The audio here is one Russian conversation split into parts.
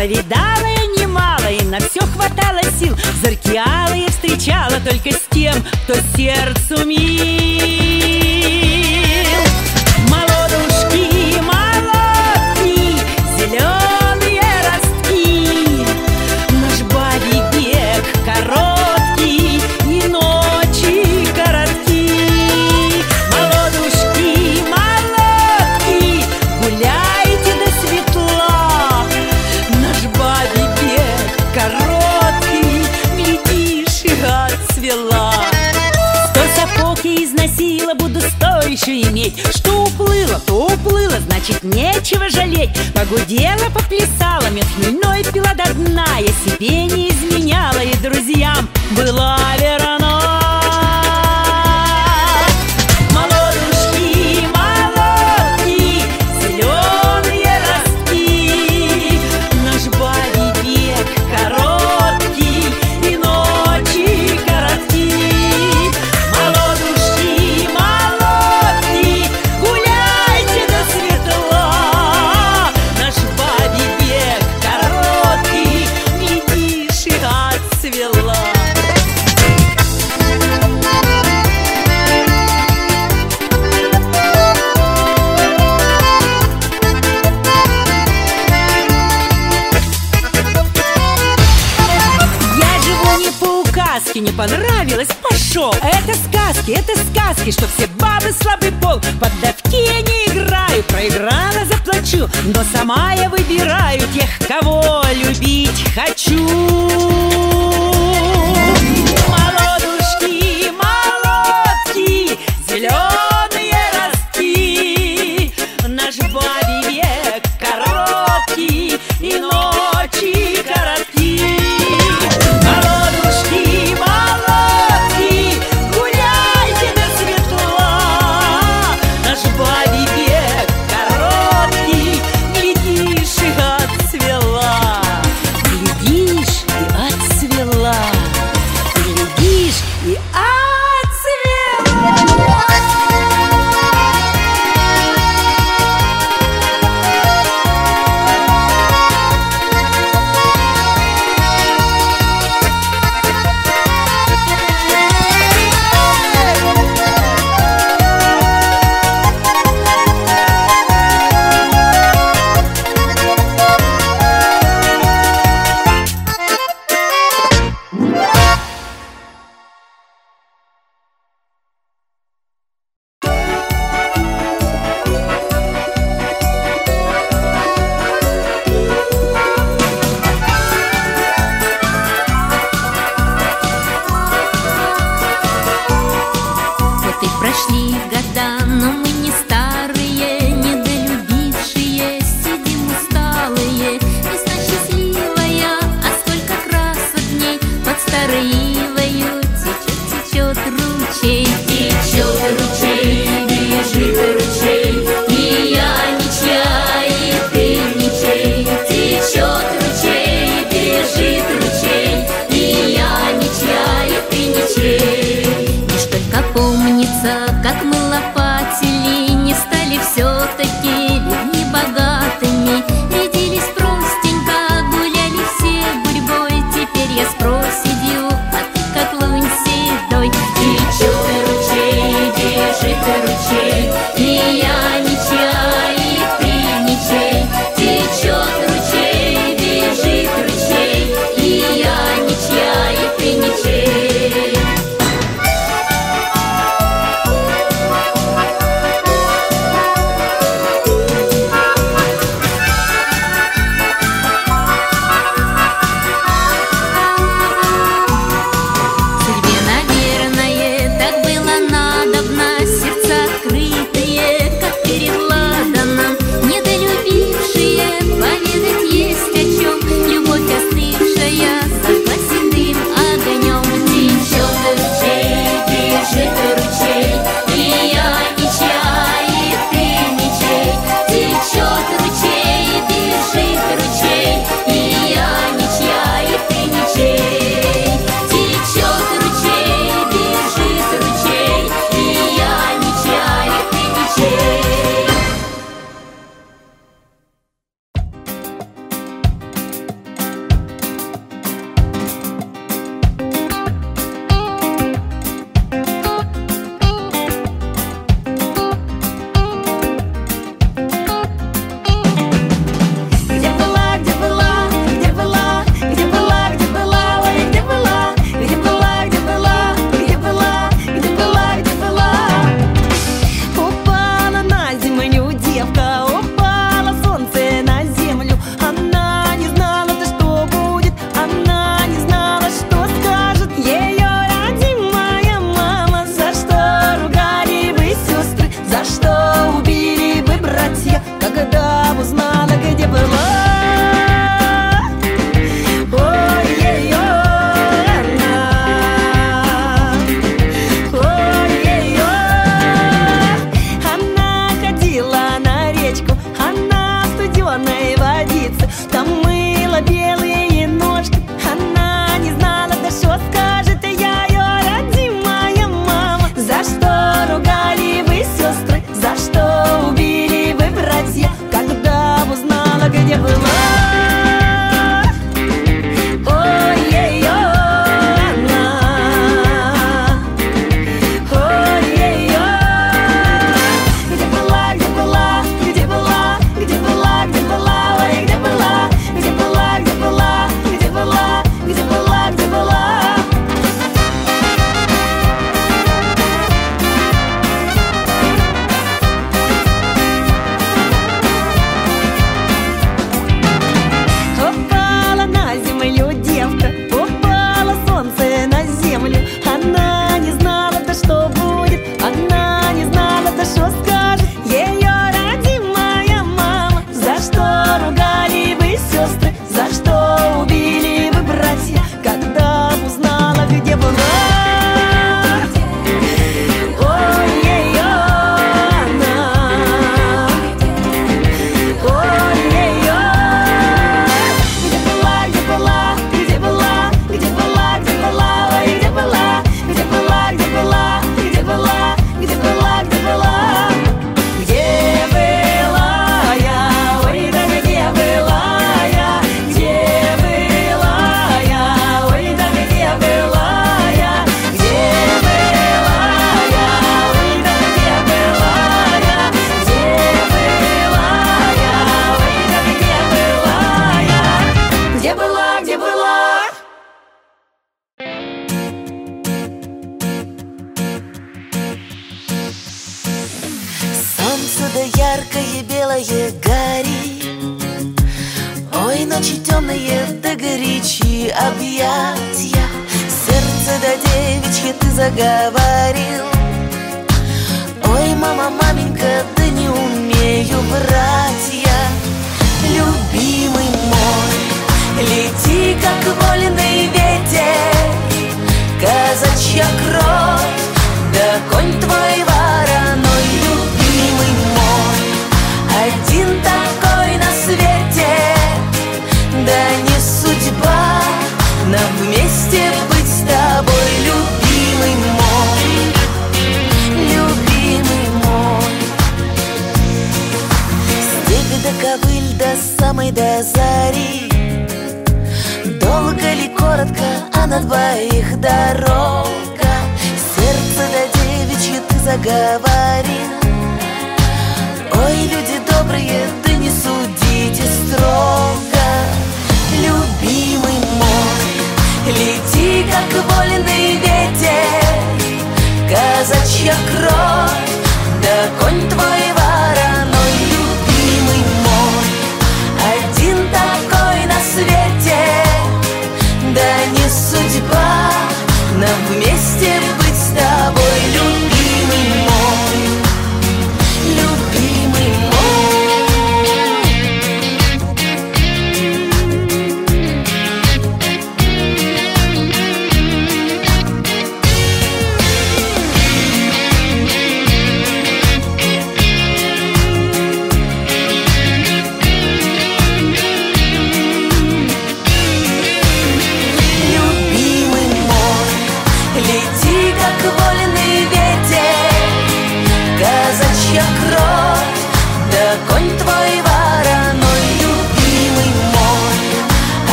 повидала я немало И на все хватало сил. Заркиала я встречала Только с тем, кто сердцу мил. Загудела, поплясала, меж мельной пила до дна Я себе не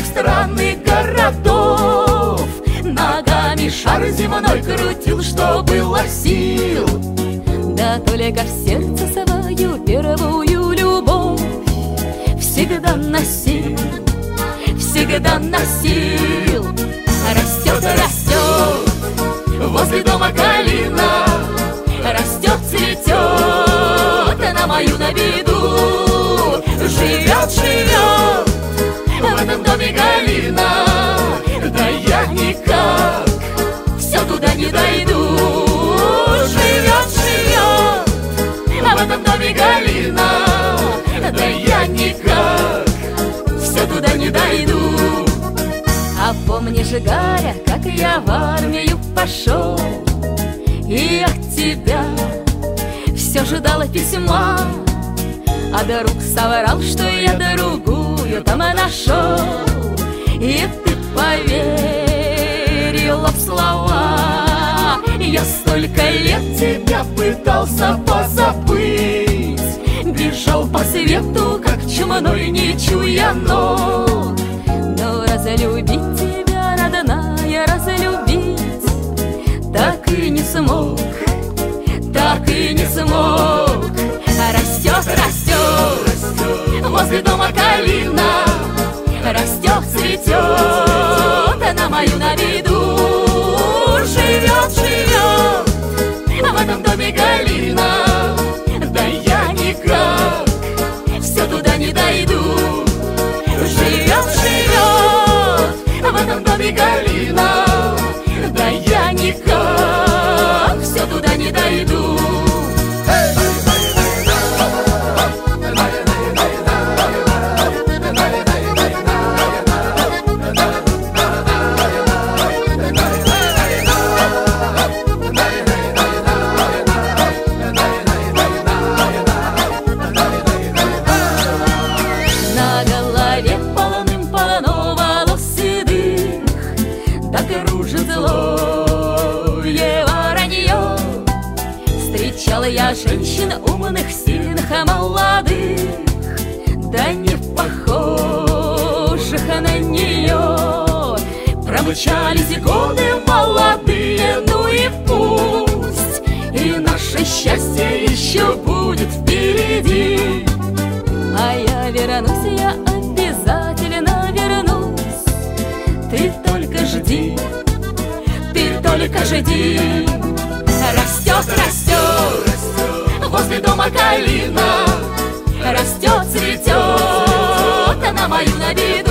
разных странных городов. Ногами шар земной крутил, что было сил. Да только в сердце свою первую любовь Всегда носил, всегда носил. Растет, растет возле дома калина Растет, цветет на мою на виду. Живет, живет этом доме Галина. Да я никак все туда не дойду. Живет, живет в этом доме Галина. Да я никак все туда не дойду. А помнишь, Галя, как я в армию пошел И от тебя все ждала письма. А друг соврал, что я другую там и нашел И ты поверила в слова. Я столько лет тебя пытался позабыть Бежал по свету, как чумной, не чуя ног. Но разлюбить тебя, родная, разлюбить Так и не смог, так и не смог. Растет, растет, возле дома калина. Растет, цветет, на мою на виду. Живет, живет в этом доме Галина Да я никак все туда не дойду. Живет, живет в этом доме Галина жди Растет, растет, возле дома калина. Растет, цветет, на мою на виду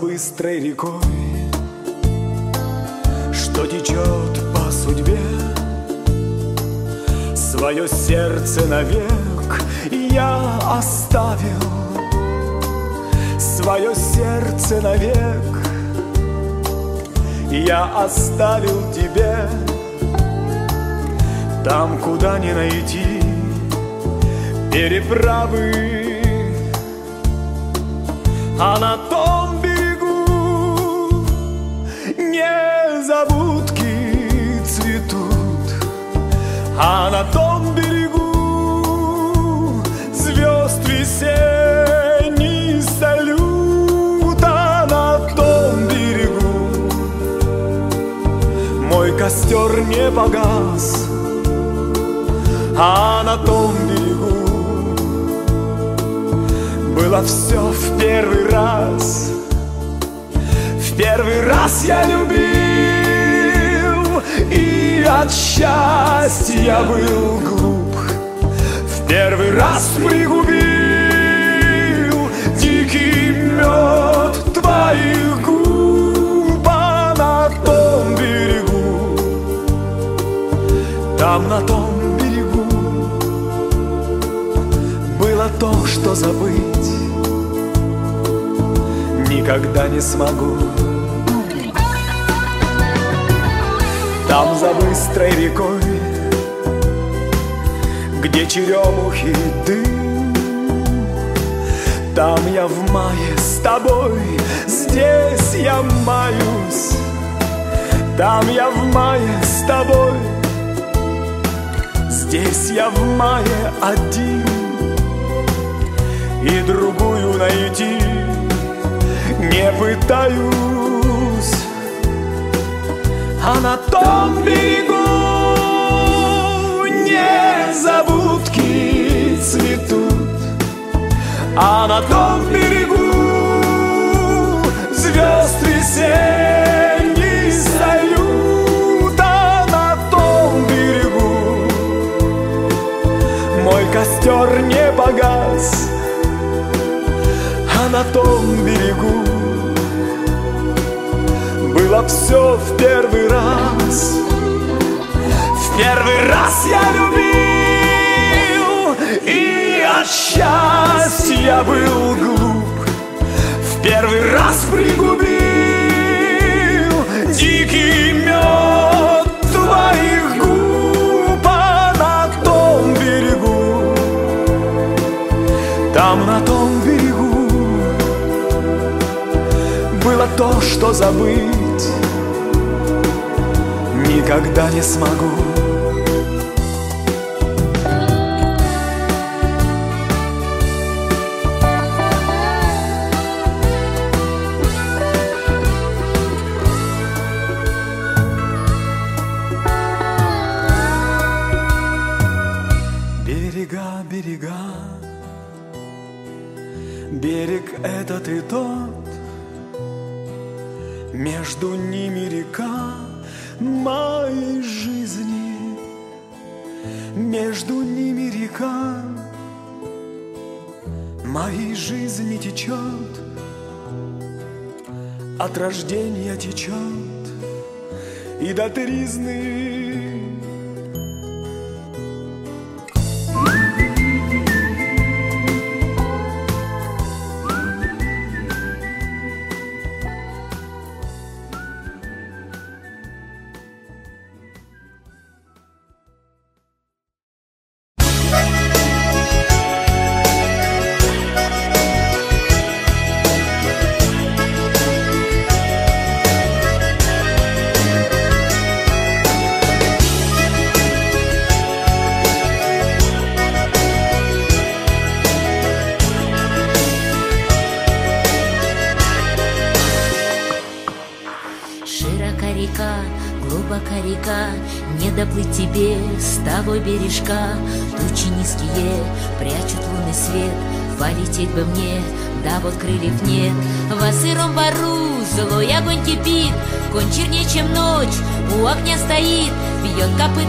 там за мае с тобой, здесь я маюсь. Там я в мае с тобой, здесь я в мае один. И другую найти не пытаюсь. А на том берегу незабудки цветут А на том берегу звезд весенний салют А на том берегу мой костер не погас. А на том берегу было все в первый раз. В первый раз я любил И от счастья был глуп. В первый раз пригубил Дикий мед твоих губ А на том берегу. Там на том берегу Было то, что забыть Никогда не смогу До тризны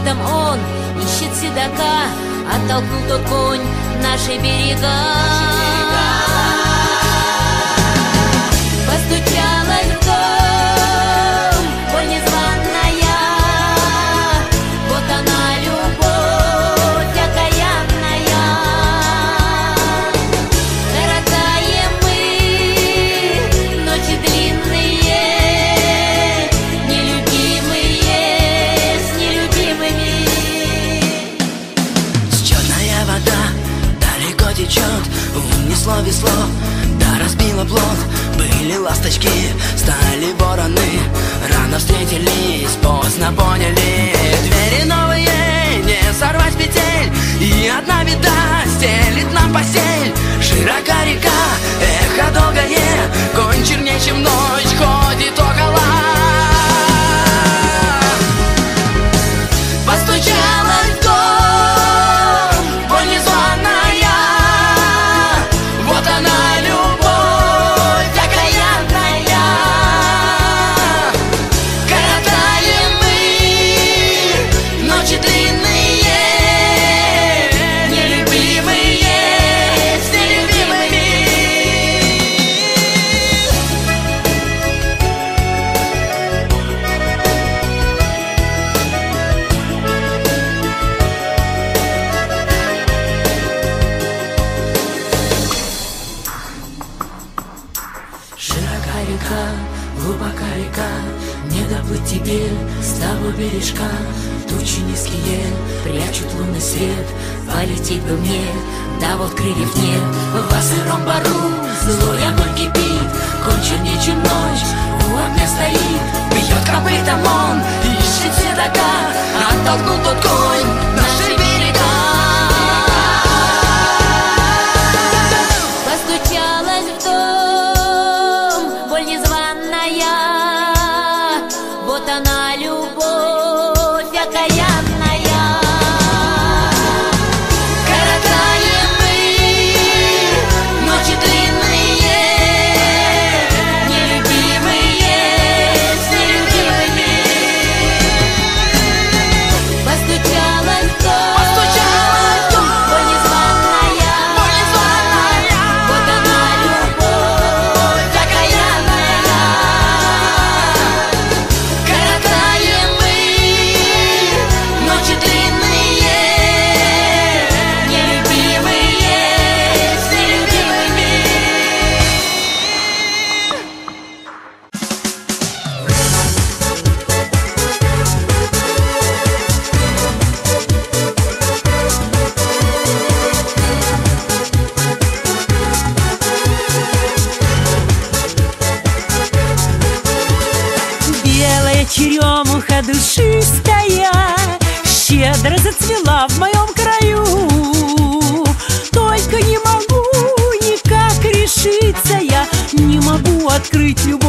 Копытом он, ищет седока, Оттолкнул тот конь наши берега. Поздно поняли. Двери новые, не сорвать петель. И одна беда стелит нам постель. Широка река, эхо долгое Конь чернее, чем ночь,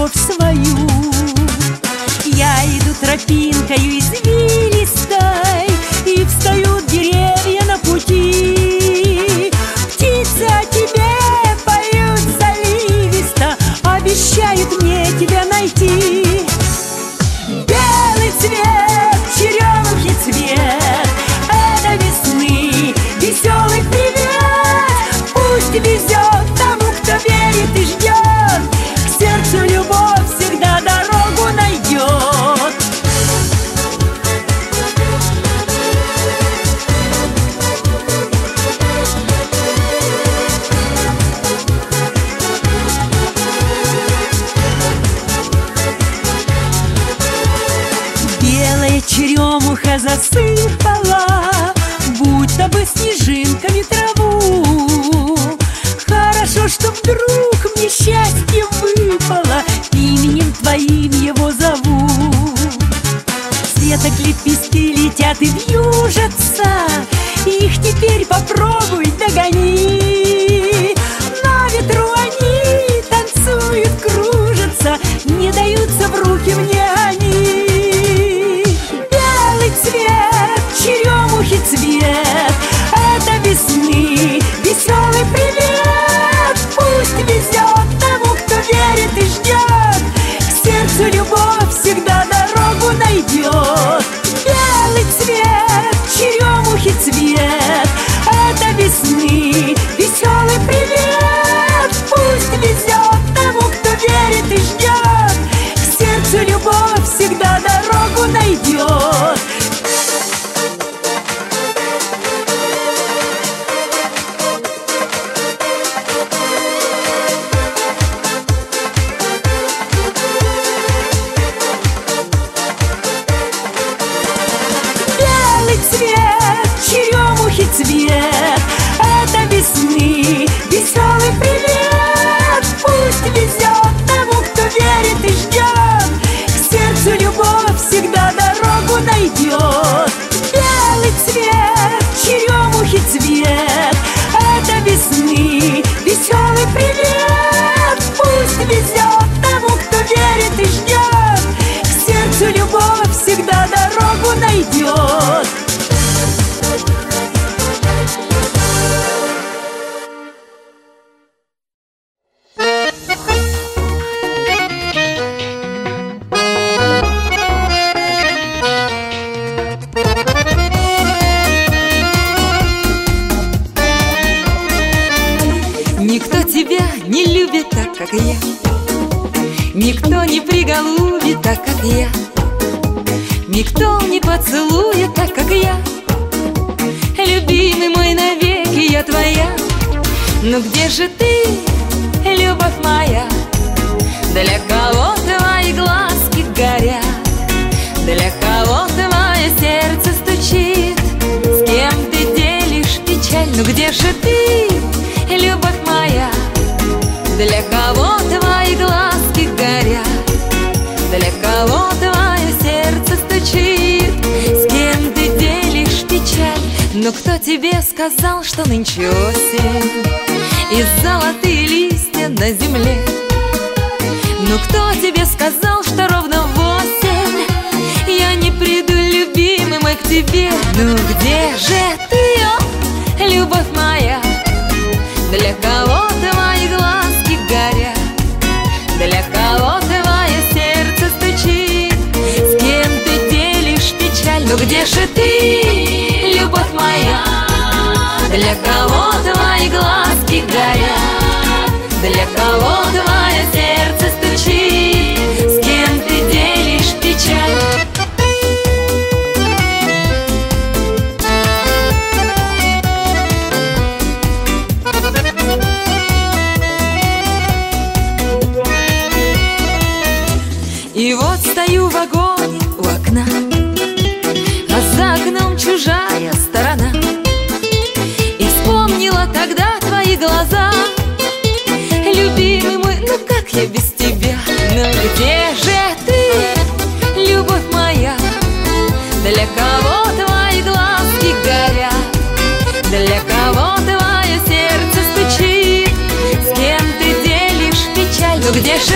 любовь свою. Я иду тропинкою извилистой и вьюжатся где же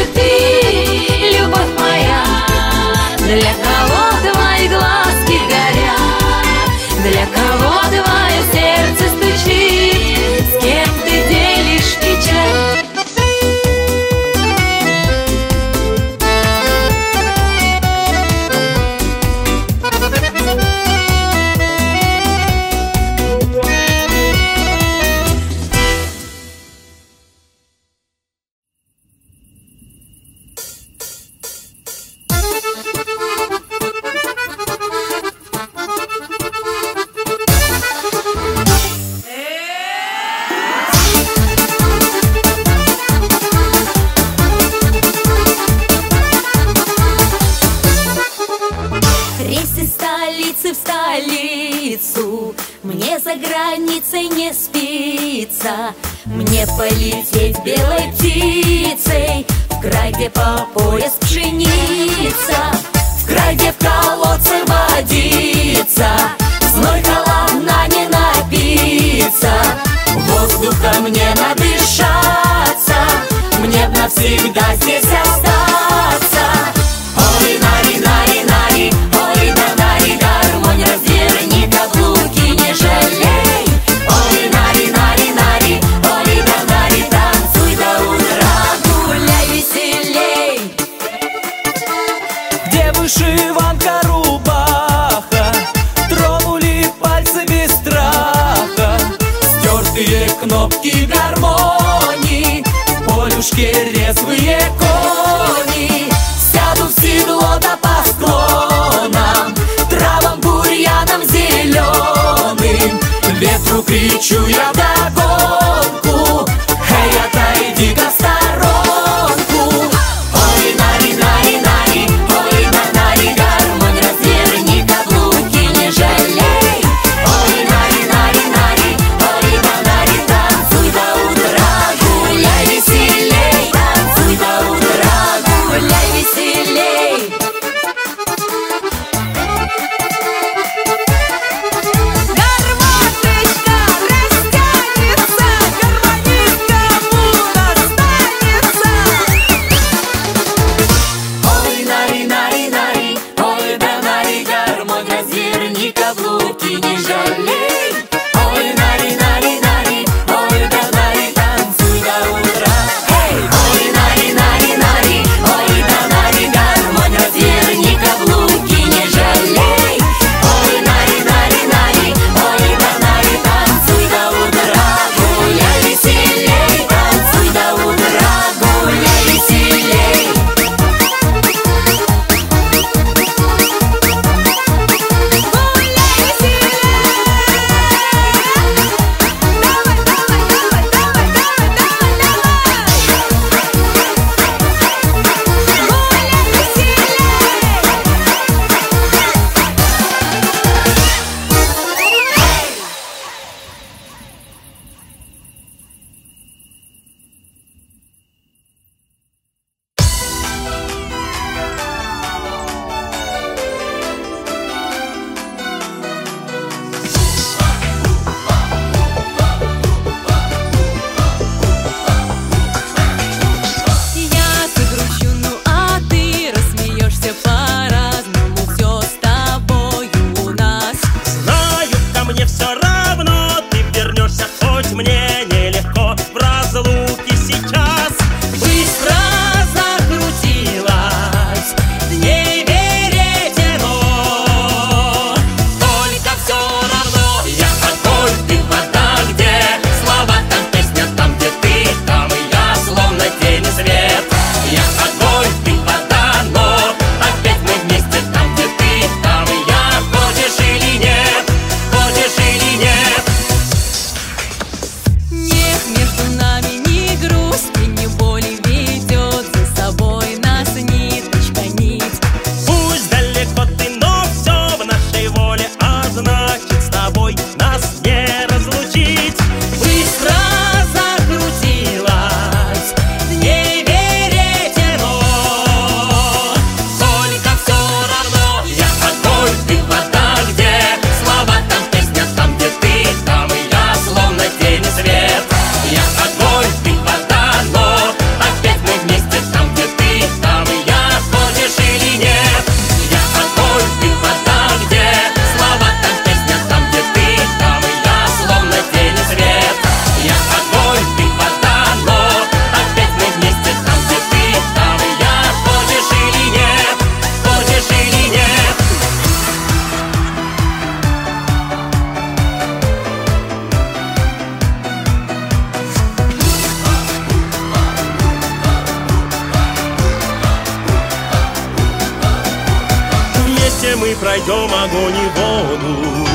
Вместе мы пройдем огонь и воду.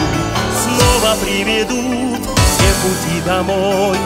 Снова приведут все пути домой.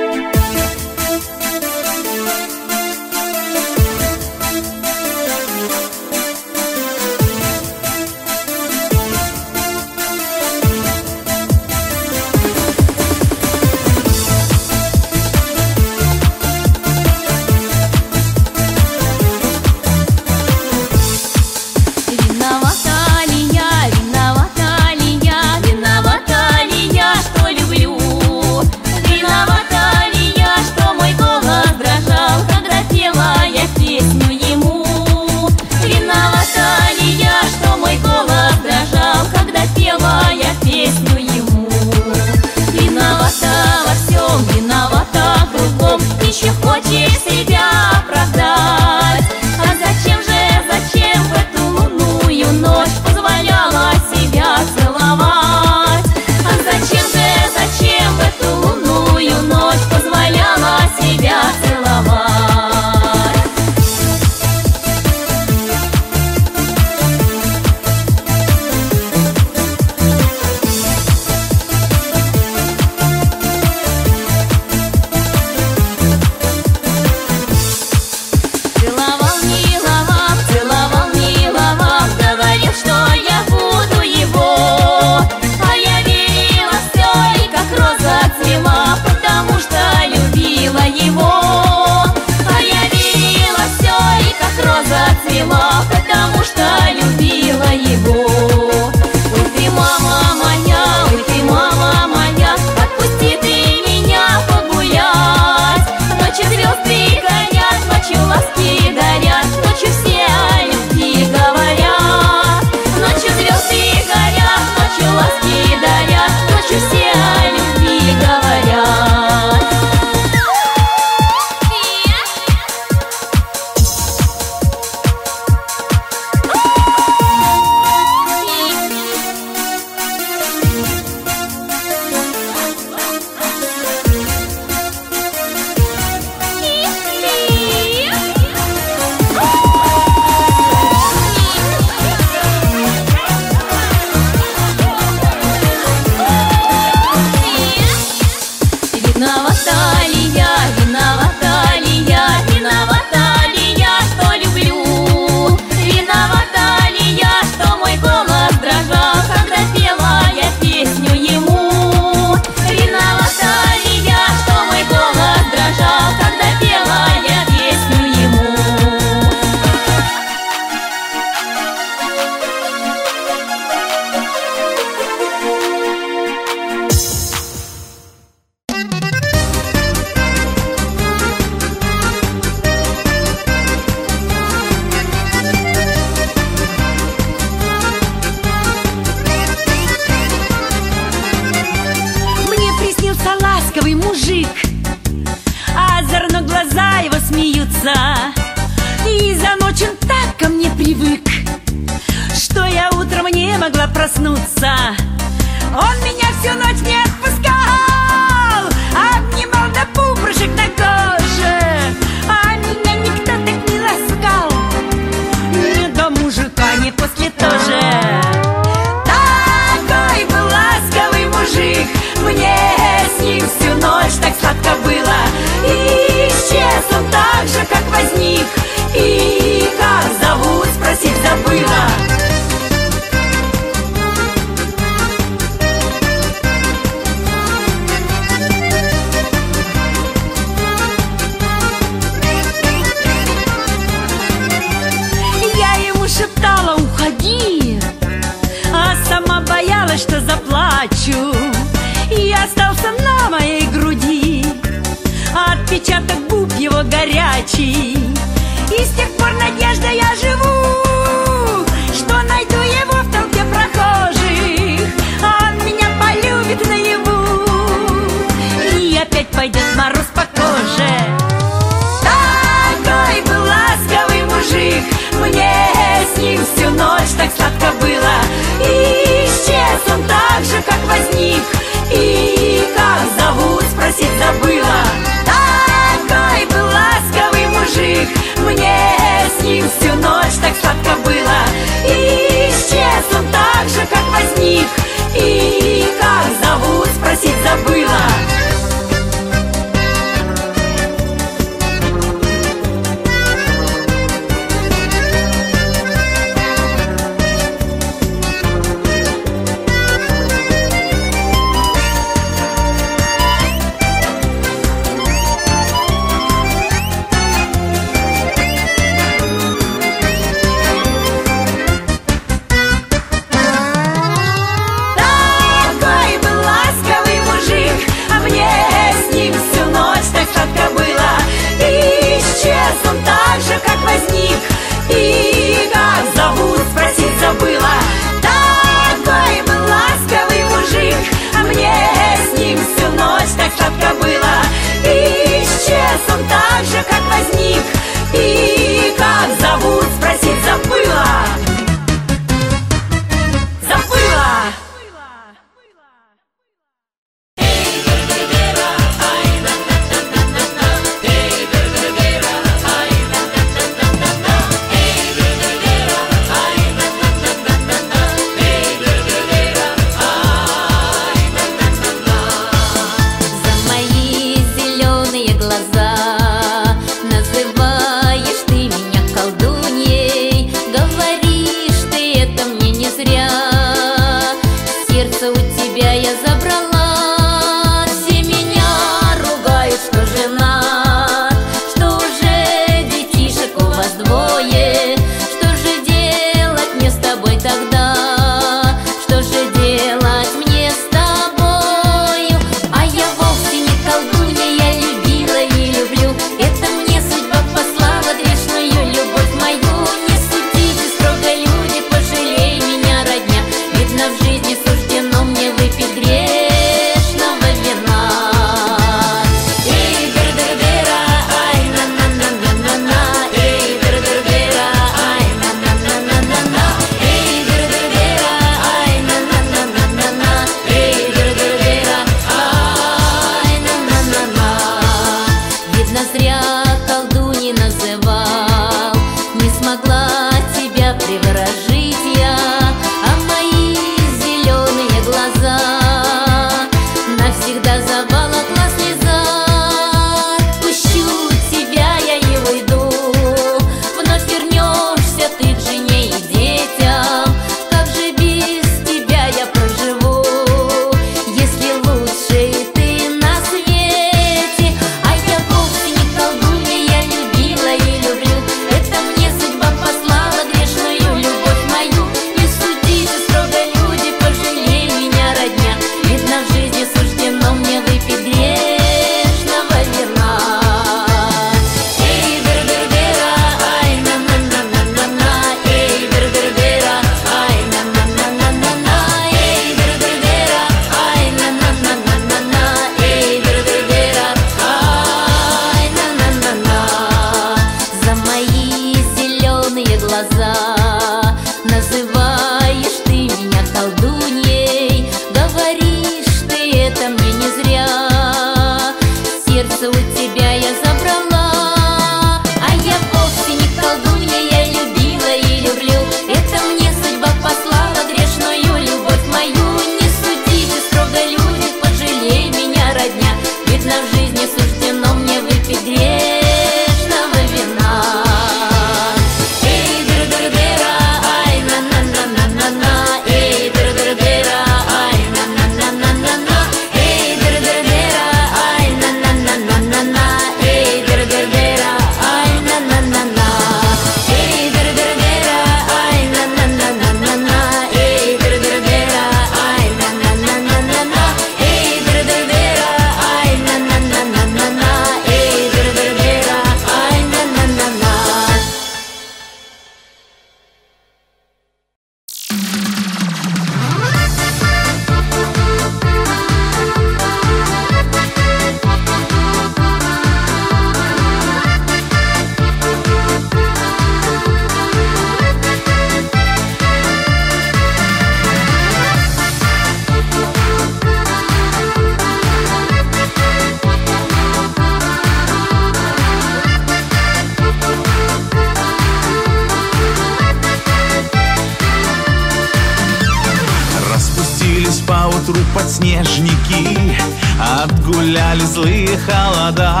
Холода.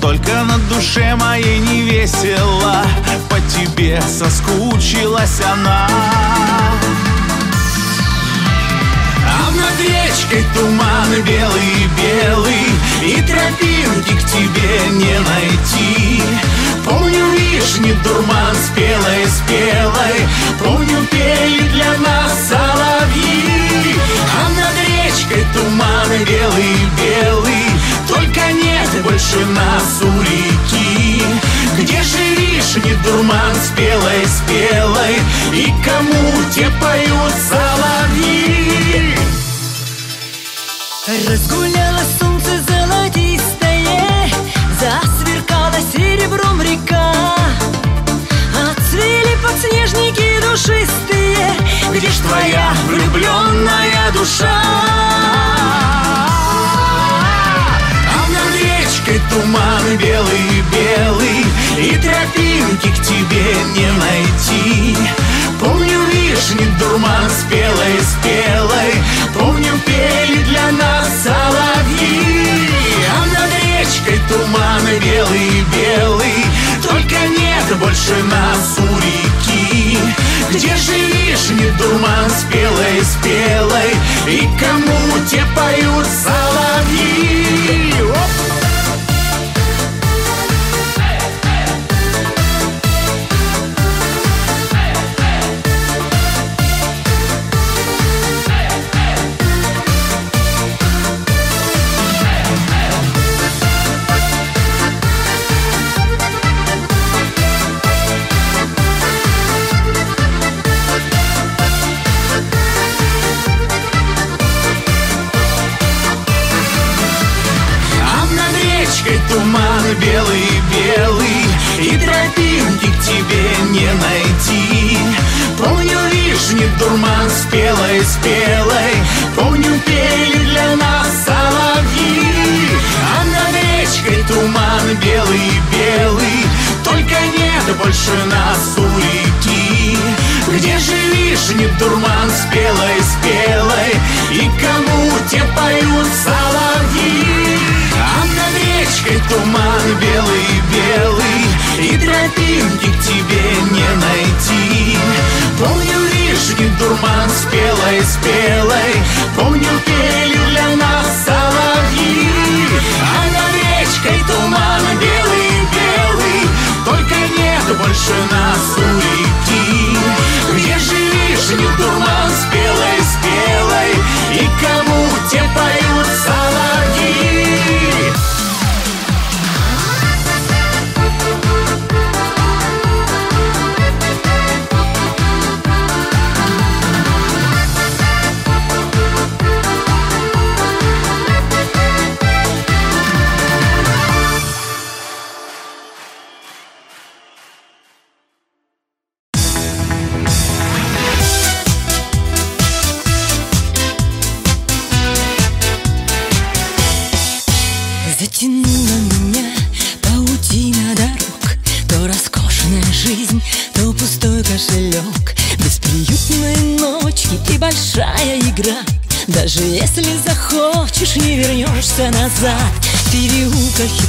Только на душе моей не весело По тебе соскучилась она. А над речкой туман белый-белый И тропинки к тебе не найти. Помню вишни дурман спелой-спелой Помню пели для нас соловьи. А над речкой туман белый-белый Только нет больше нас у реки. Где же вишни дурман спелой-спелой И кому те поют соловьи? Разгуляло солнце золотистое Засверкала серебром река подснежники душистые Где ж твоя влюбленная душа? А над речкой туман белый-белый И тропинки к тебе не найти Помню вишни дурман спелой-спелой Помню пели для нас соловьи А над речкой туман белый-белый Только нет больше нас у реки. Где же вишни дурман спелой-спелой И кому те поют соловьи тропинки к тебе не найти. Помню вишни дурман спелой-спелой Помню пели для нас соловьи. А над речкой туман белый-белый Только нет больше нас у реки. Где же вишни дурман спелой-спелой И кому те поют соловьи речкой туман белый-белый И тропинки к тебе не найти. Помню вишни дурман спелой-спелой Помню пели для нас соловьи. А над речкой туман белый-белый Только нет больше нас у реки. Где же вишни дурман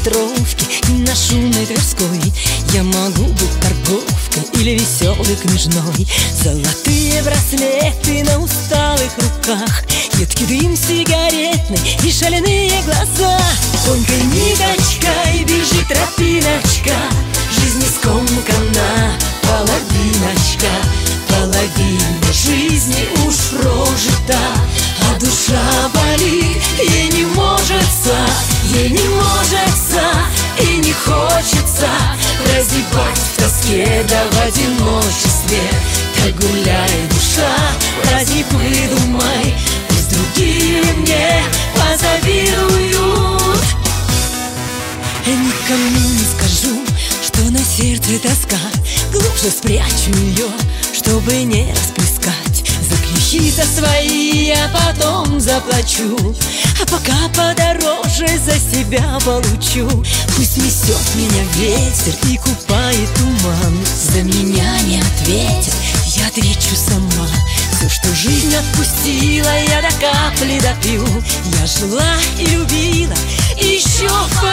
Хитровки и на шумной Тверской ветер и купает туман. За меня не ответит, я отвечу сама. Все, что жизнь отпустила, я до капли допью Я жила и любила, и еще пока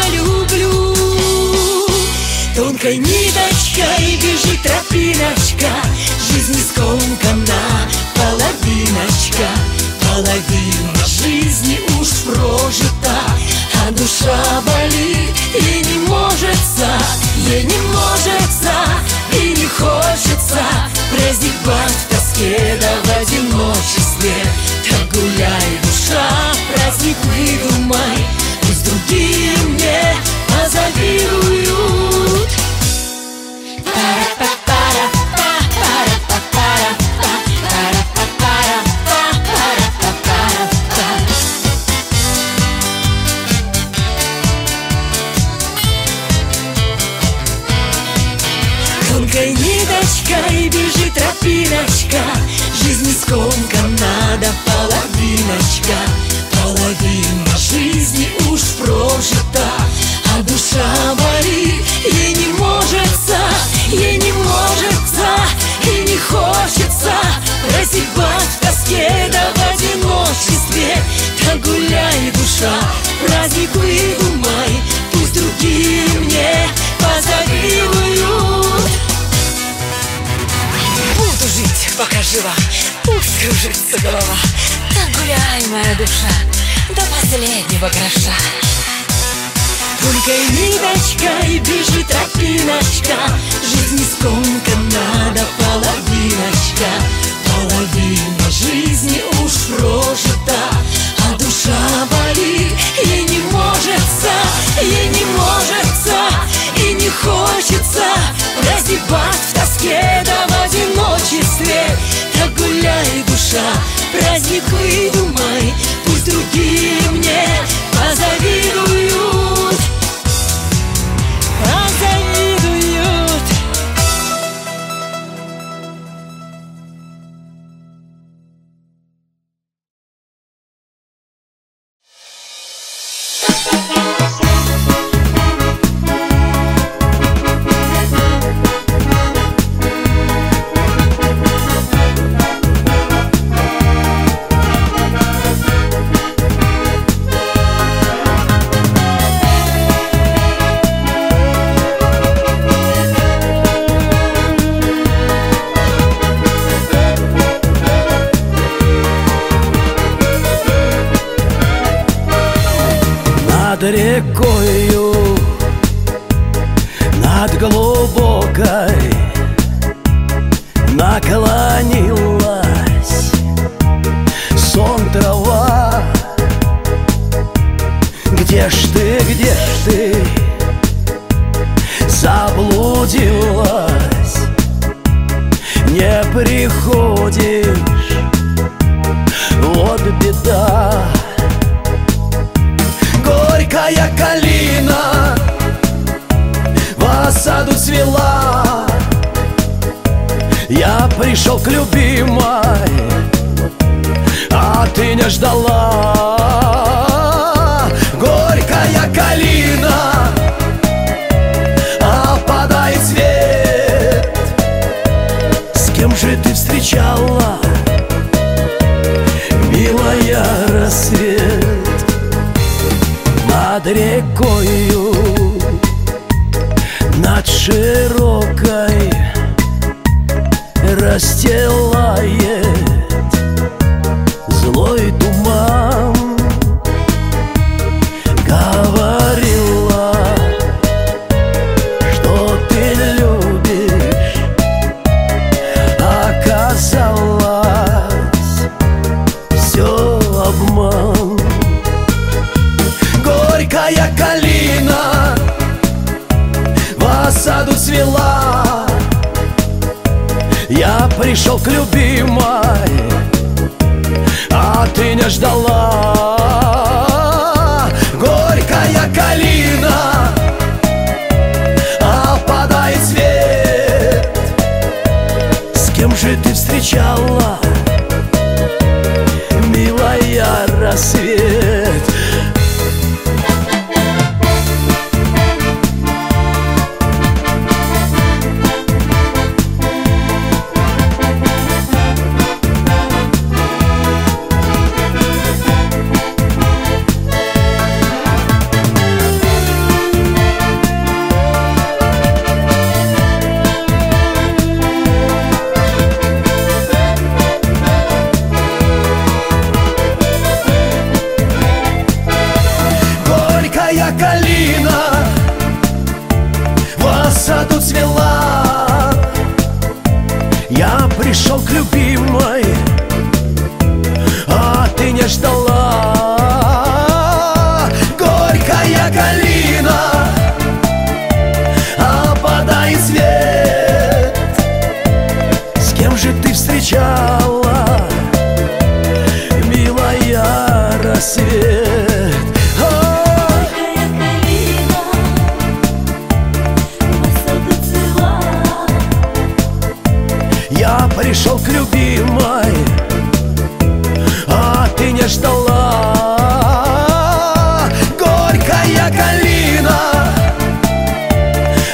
калина,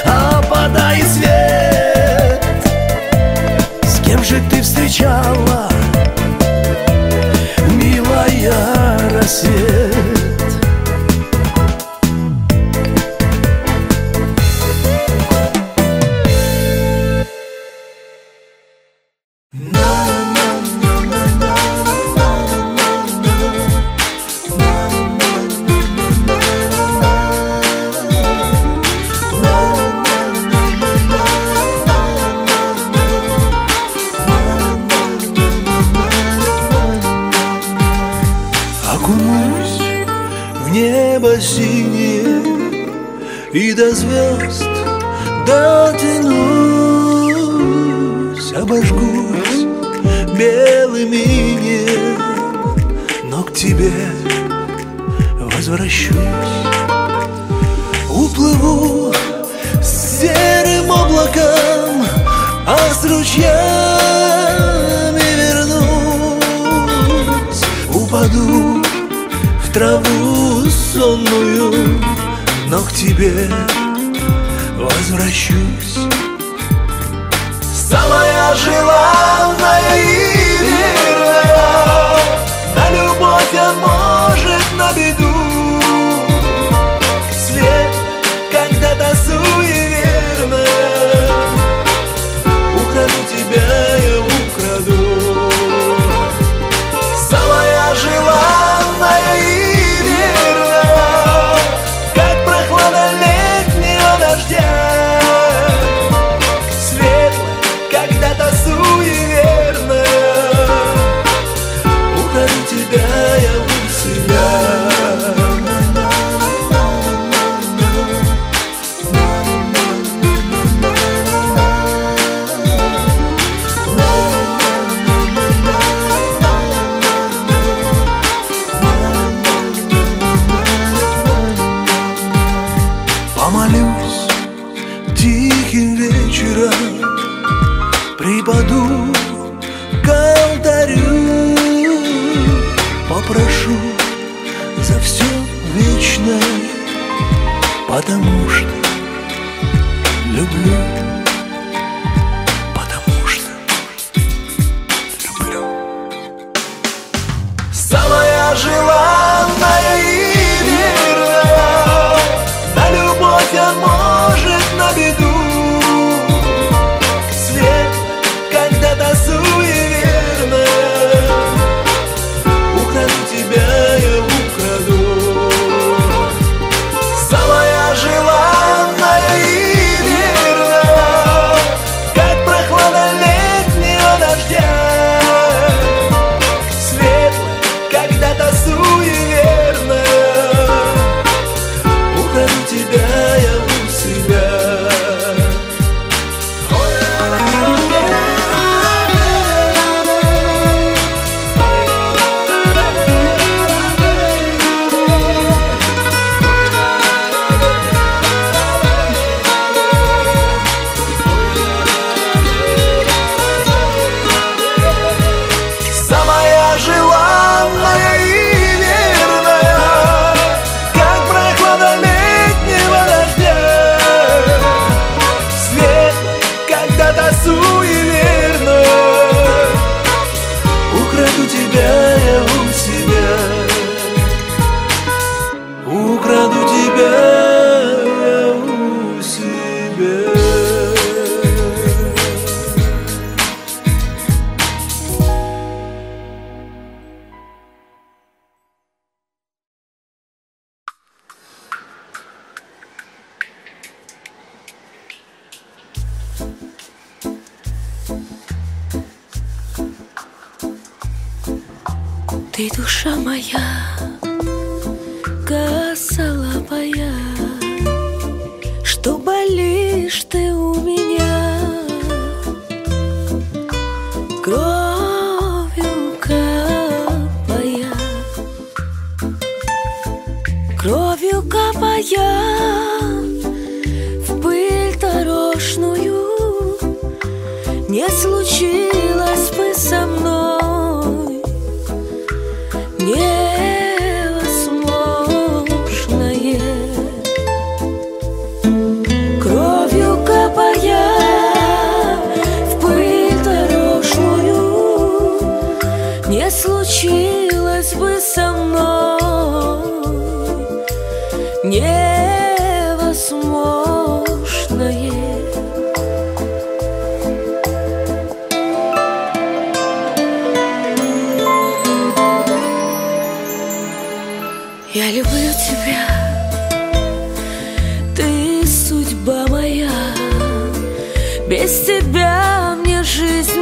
опадай свет. С кем же ты встречала, без тебя мне жизнь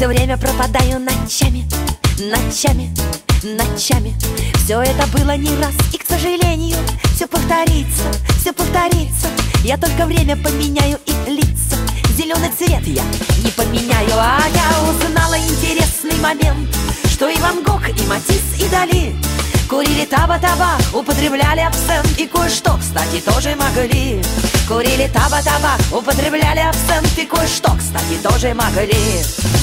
все время пропадаю ночами Ночами, ночами. Все это было не раз И, к сожалению, все повторится Все повторится. Я только время поменяю и лица. Зеленый цвет я не поменяю А я узнала интересный момент Что и Ван Гог, и Матисс, и Дали Курили таба-табак, употребляли абсент И кое-что, кстати, тоже могли. Курили таба-табак, употребляли абсент И кое-что, кстати, тоже могли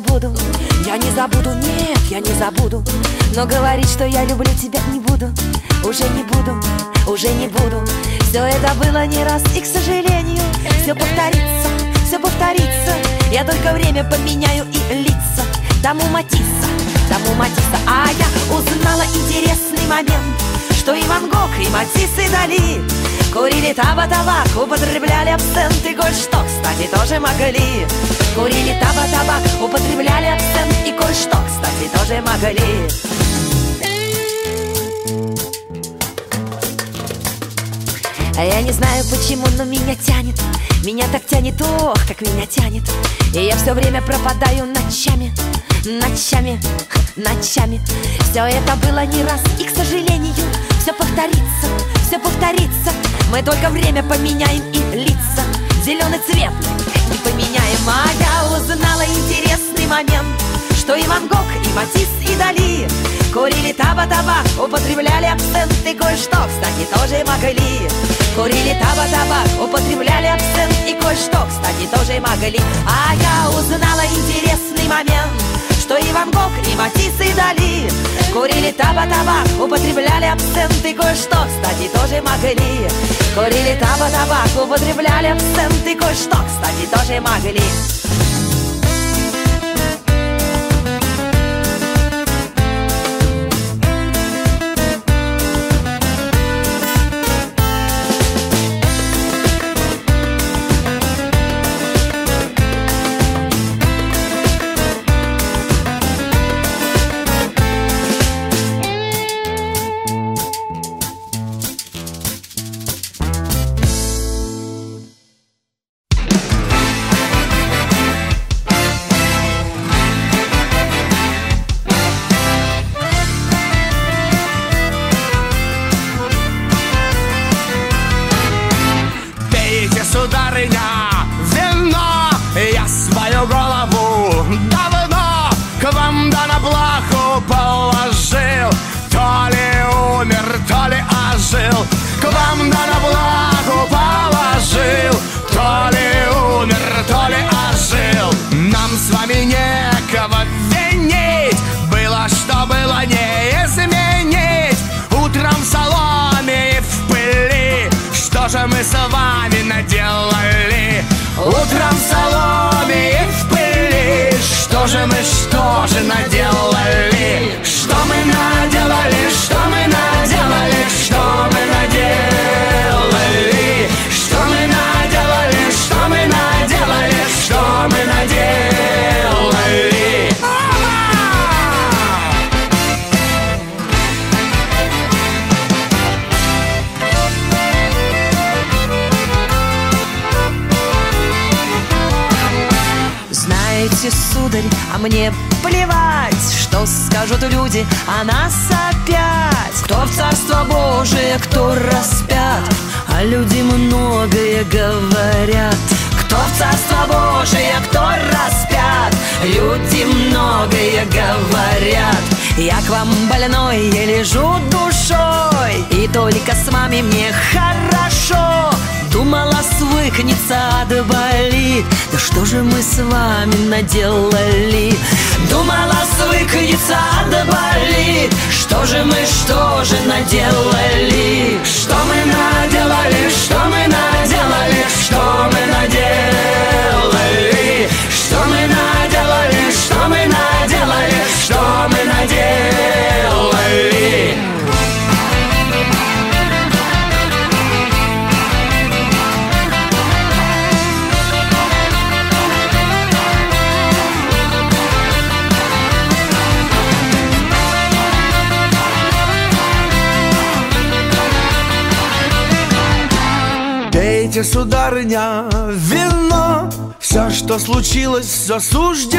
забуду. Я не забуду, нет, я не забуду. Но говорить, что я люблю тебя не буду. Уже не буду, уже не буду. Все это было не раз и, к сожалению Все повторится, все повторится. Я только время поменяю и лица Тому Матисса, тому Матисса. А я узнала интересный момент Что и Ван Гог, и Матисс, и Дали Курили таба-табак, употребляли абсент И кое-что, кстати, тоже могли. Курили таба-табак, употребляли абсент И кое-что, кстати, тоже могли. А я не знаю почему, но меня тянет. Меня так тянет, ох, как меня тянет. И я все время пропадаю ночами Ночами, ночами. Все это было не раз И, к сожалению, все повторится Все повторится Мы только время поменяем и лица. Зеленый цвет не поменяем. А я узнала интересный момент Что и Ван Гог, и Матисс, и Дали Курили таба-табак, употребляли абсент И кое-что, кстати, тоже могли. Курили таба-табак, употребляли абсент. И кое-что, кстати, тоже могли. А я узнала интересный момент Что и Ван Гог, и Матисс, и Дали Курили таба-табак, употребляли абсент И кое-что, кстати, тоже могли. Курили таба-табак, употребляли абсент И кое-что, кстати, тоже могли случилось,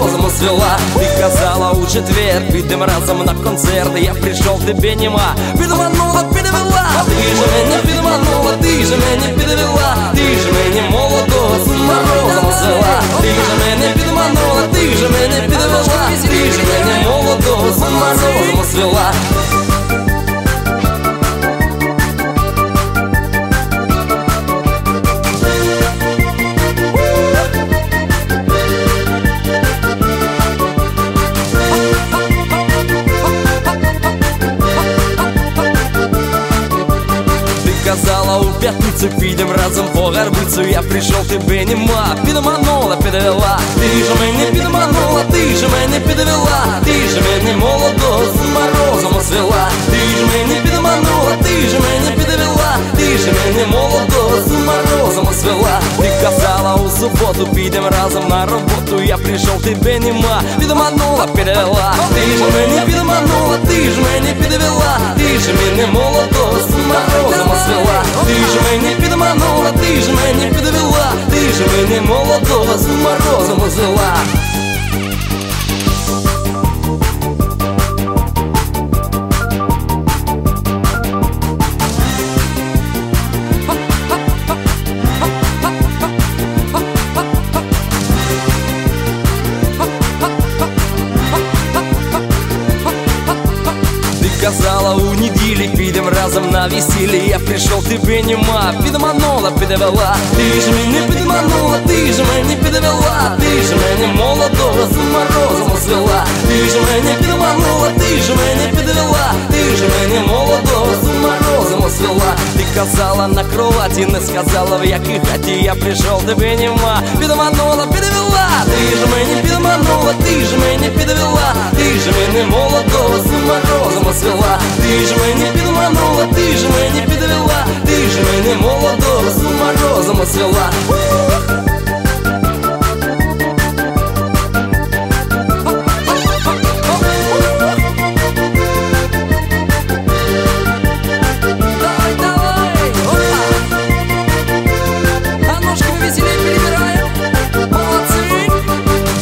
розуму свела Ты казала у четверг, підем разом на концерт Я прийшов, тебе нема, підманула, підвела. Ти же мене підманула, ти же мене підвела. Ти же мене молодого з морозом звела. Ти же мене підманула, ти же мене підвела. Ти же мене молодого з морозом звела казала у п'ятницю підем разом по гарбицю Я прийшов, тебе нема, підманула, підвела Ти ж мене підманула, ти ж мене підвела Ти ж мене молодого з морозом освела, Ти ж мене підманула, ти ж мене підвела Ти ж мене молодого з морозом звела Ти казала у суботу підем разом на роботу. Я прийшов, тебе нема, підманула, підвела. Ти ж мене підманула, ти ж мене підвела. Ти ж мене молодого з морозом звела Ти ж мене підманула, ти ж мене підвела. Ти ж мене молодого з морозом звела разом на весілля Я прийшов, тебе нема, підманула, підвела Ти ж мене підманула, ти ж мене підвела Ти ж мене молодого з морозом звела Ти ж мене підманула, ти ж мене підвела Ти ж мене молодого з морозом звела Ти казала на кроваті, не сказала в якій хаті Я прийшов, тебе нема, підманула, підвела Ти ж мене підманула, ти ж мене підвела Ти ж мене молодого з морозом звела Ти ж мене підманула, ти ж мене підвела Ти ж мене молодого з морозом звела Давай, давай, опа! А ножками веселее перебираем Молодцы!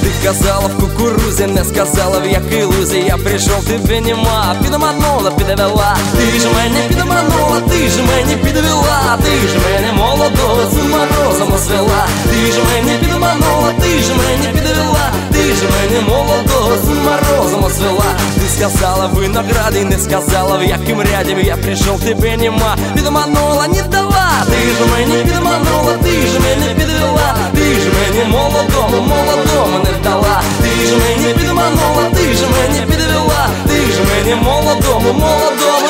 Ти казала в кукурузі, не сказала в якій лузі Я прийшов, тебе нема, підманула, підвела Ти ж мене підманула, ти ж мене підвела Ти ж мене молодого з морозом звела Ти ж мене підманула, ти ж мене підвела Ти ж мене молодого з морозом звела Ти сказала виногради, не сказала в яким ряді Я прийшов, тебе нема, підманула, не дала Ти ж мене підманула, ти ж мене підвела Ти ж мене молодому, молодому не дала Ти ж мене підманула, ти ж мене підвела Ти ж мене молодому, молодому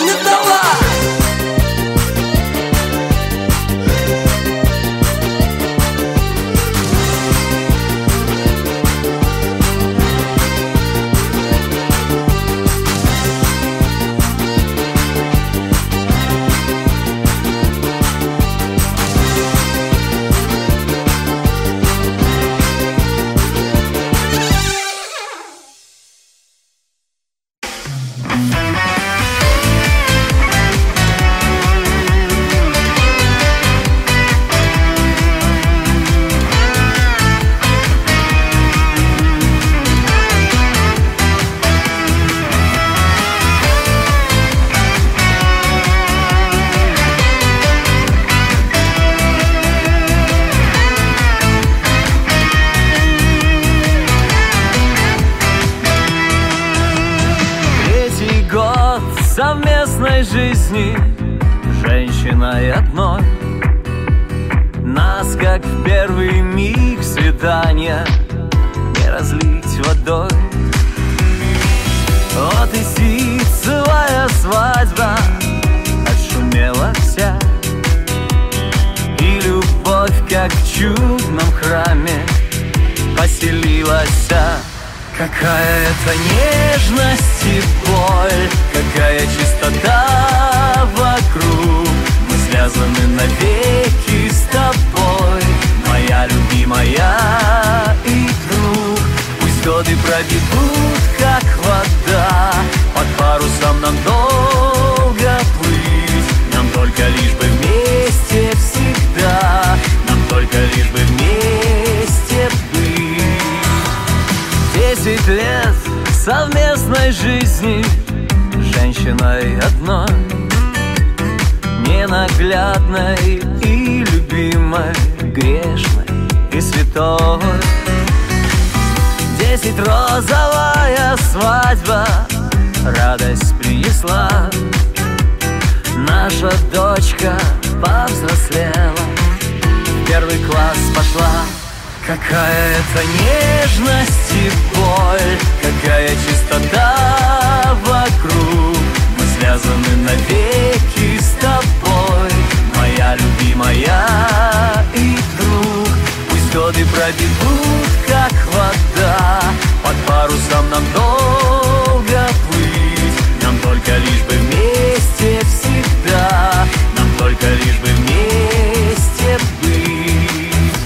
Года бегут, как вода. Под парусом нам долго плыть. Нам только лишь бы вместе всегда. Нам только лишь бы вместе быть.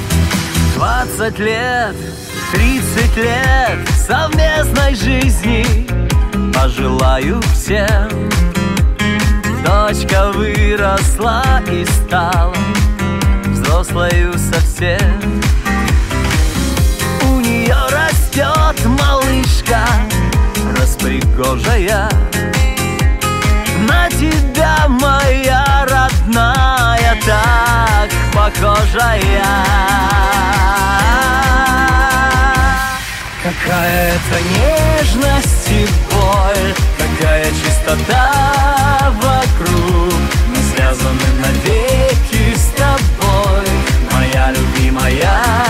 Двадцать лет, тридцать лет Совместной жизни Пожелаю всем. Дочка выросла и стала взрослою совсем растет малышка распригожая На тебя, моя родная, так похожая. Какая это нежность и боль, какая чистота вокруг. Мы связаны навеки с тобой, моя любимая.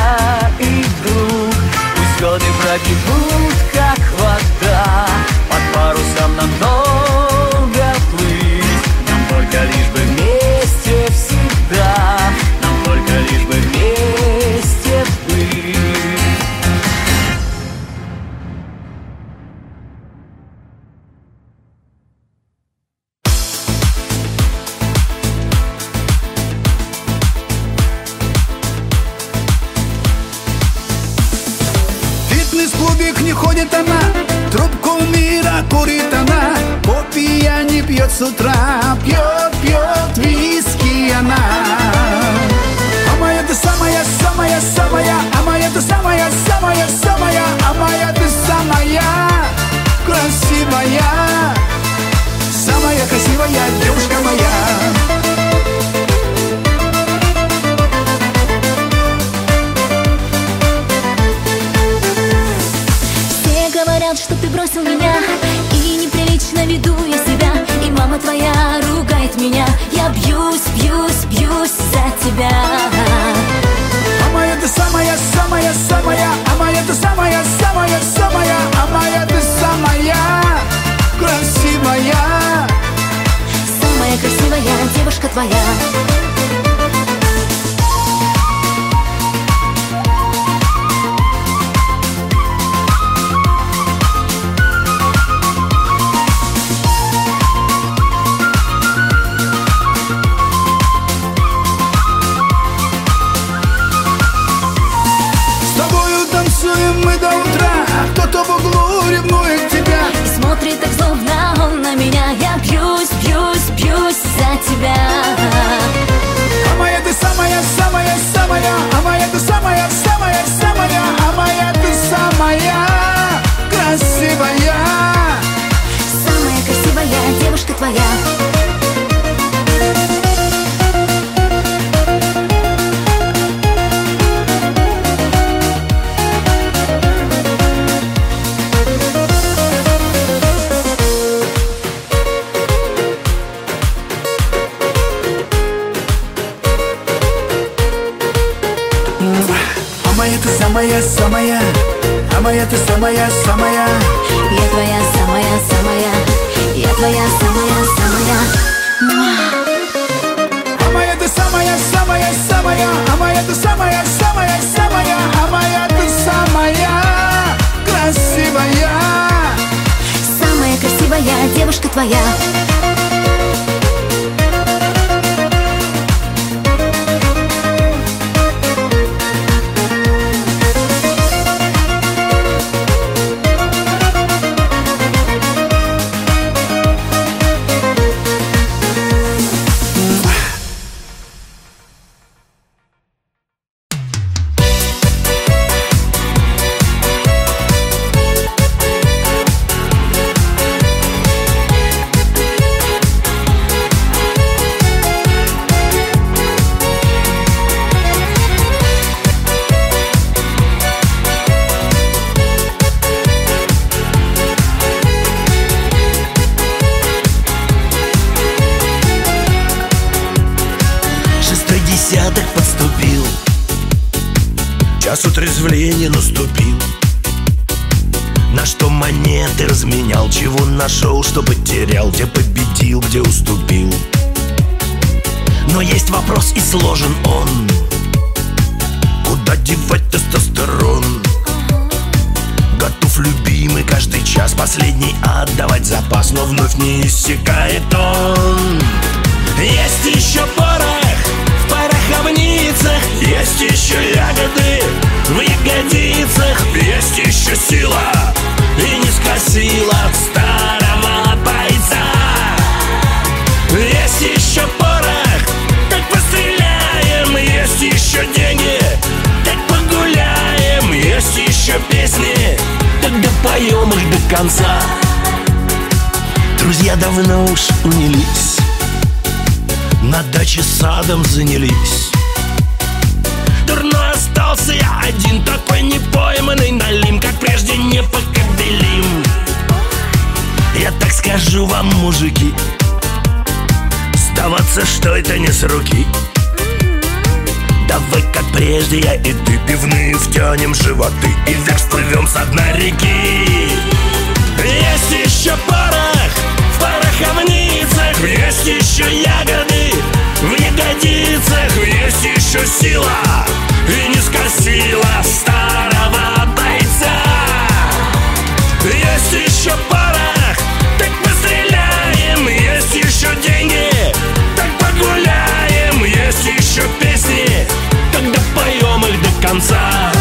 Годы пробегут, как вода. Под парусом на ног otra конца. Друзья давно уж унились. На даче садом занялись. Дурно остался я один Такой непойманный налим Как прежде не покобелим Я так скажу вам, мужики Сдаваться, что это не с руки. Давай, как прежде, я и ты пивные втянем животы И вверх всплывем с одной реки. Есть еще порох в пороховницах Есть еще ягоды в ягодицах Есть еще сила и не скосила старого бойца. Есть еще порох, так постреляем Есть еще деньги, так погуляем Есть еще песни, тогда поем их до конца.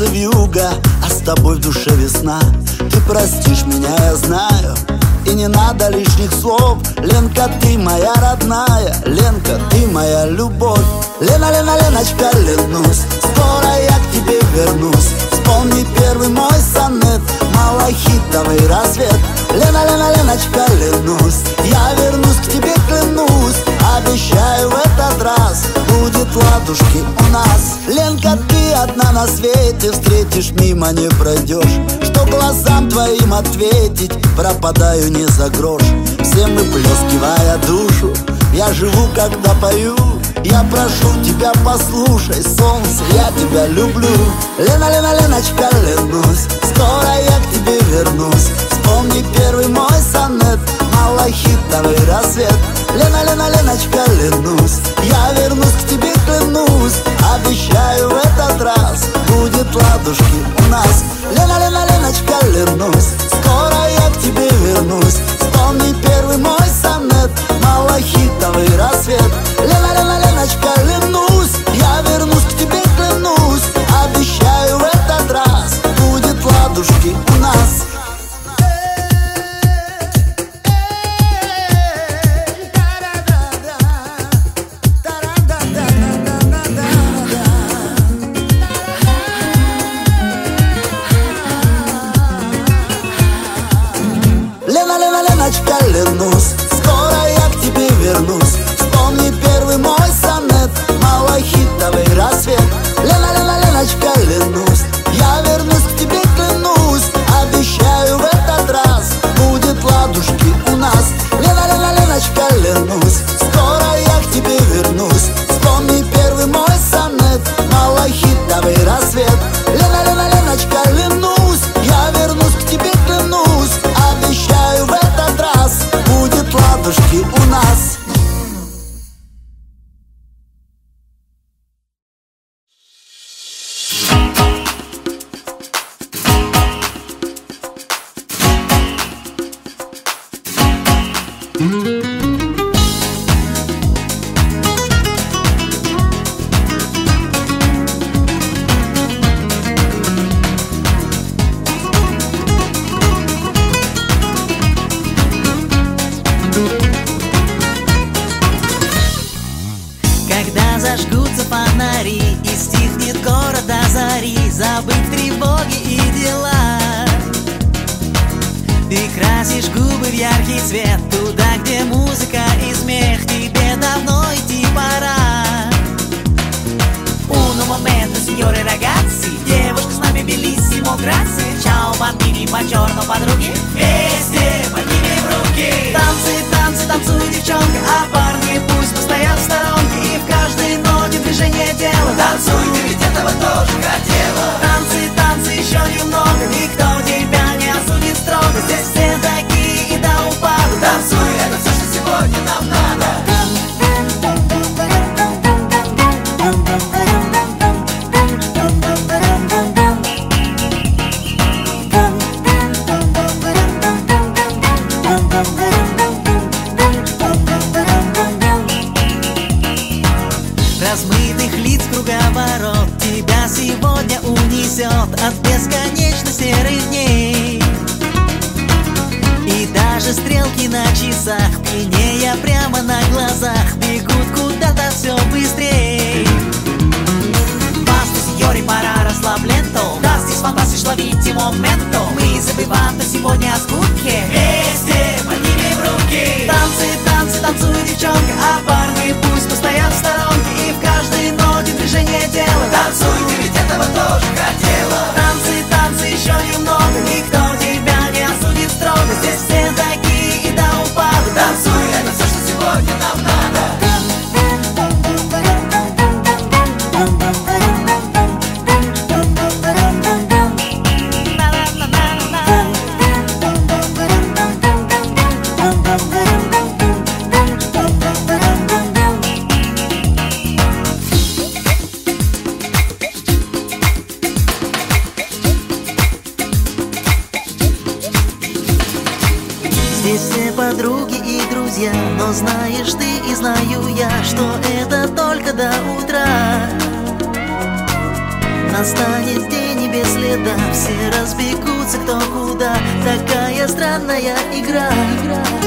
На сердце вьюга А с тобой в душе весна. Ты простишь меня, я знаю и не надо лишних слов. Ленка, ты моя родная Ленка, ты моя любовь. Лена, Лена, Леночка, ленусь Скоро я к тебе вернусь. Вспомни первый мой сонет Малахитовый рассвет. Лена, Лена, Леночка, ленусь Я вернусь к тебе, клянусь. Обещаю в этот раз Будет ладушки у нас. Ленка, ты одна на свете Встретишь мимо, не пройдешь. Что глазам твоим ответить Пропадаю не за грош. Всем выплескивая душу Я живу, когда пою. Я прошу тебя, послушай, солнце, я тебя люблю. Лена, Лена, Леночка, ленусь Скоро я к тебе вернусь. Вспомни первый мой сонет Малахитовый рассвет Лена, Лена, Леночка, ленусь Я вернусь к тебе, клянусь. Обещаю в этот раз Будет ладушки у нас. Лена, Лена, Леночка, ленусь Скоро я к тебе вернусь. Вспомни первый мой сонет Малахитовый рассвет. Лена, Лена, Леночка, клянусь Я вернусь к тебе, клянусь. Обещаю в этот раз Будет ладушки у нас Ленусь Скоро я к тебе вернусь. Вспомни первый мой сонет. Малахитовый рассвет. Лена, Лена, Леночка, ленусь Я вернусь к тебе, клянусь. Обещаю в этот раз. Будет ладушки у нас. Лена, Лена, Леночка, ленусь Скоро я к тебе вернусь. Вспомни первый мой сонет. Малахитовый рассвет у нас Что это только до утра. Настанет день и без следа Все разбегутся кто куда. Такая странная игра. Танцы,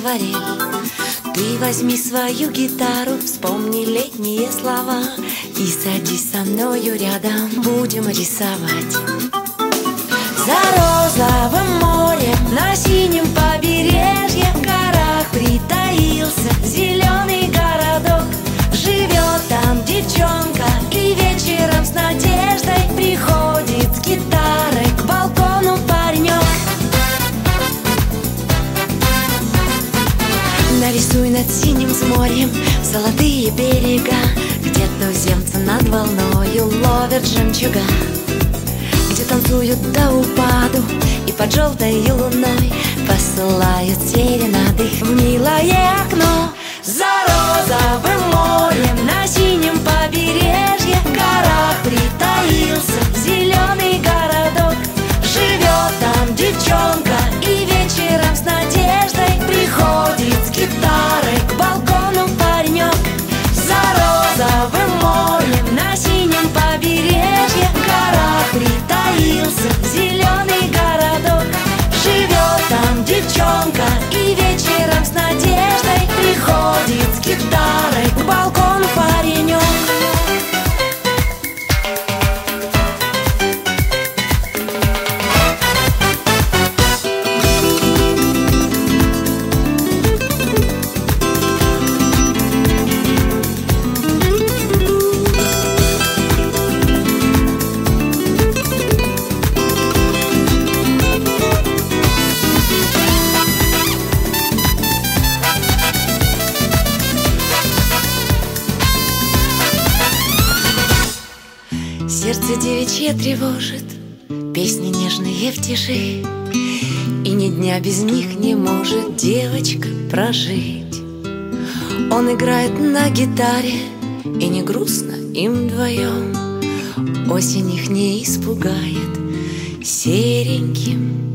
акварель Ты возьми свою гитару, вспомни летние слова И садись со мною рядом, будем рисовать. За розовым берега Где туземцы над волною ловят жемчуга Где танцуют до упаду и под желтой луной Посылают серенады в милое окно. За розовым морем на синем побережье В горах притаился зеленый городок Живет там девчонка девчонка и вечером с надеждой Приходит с гитарой к балкону паренек девичье тревожит Песни нежные в тиши И ни дня без них не может девочка прожить. Он играет на гитаре И не грустно им вдвоем. Осень их не испугает Сереньким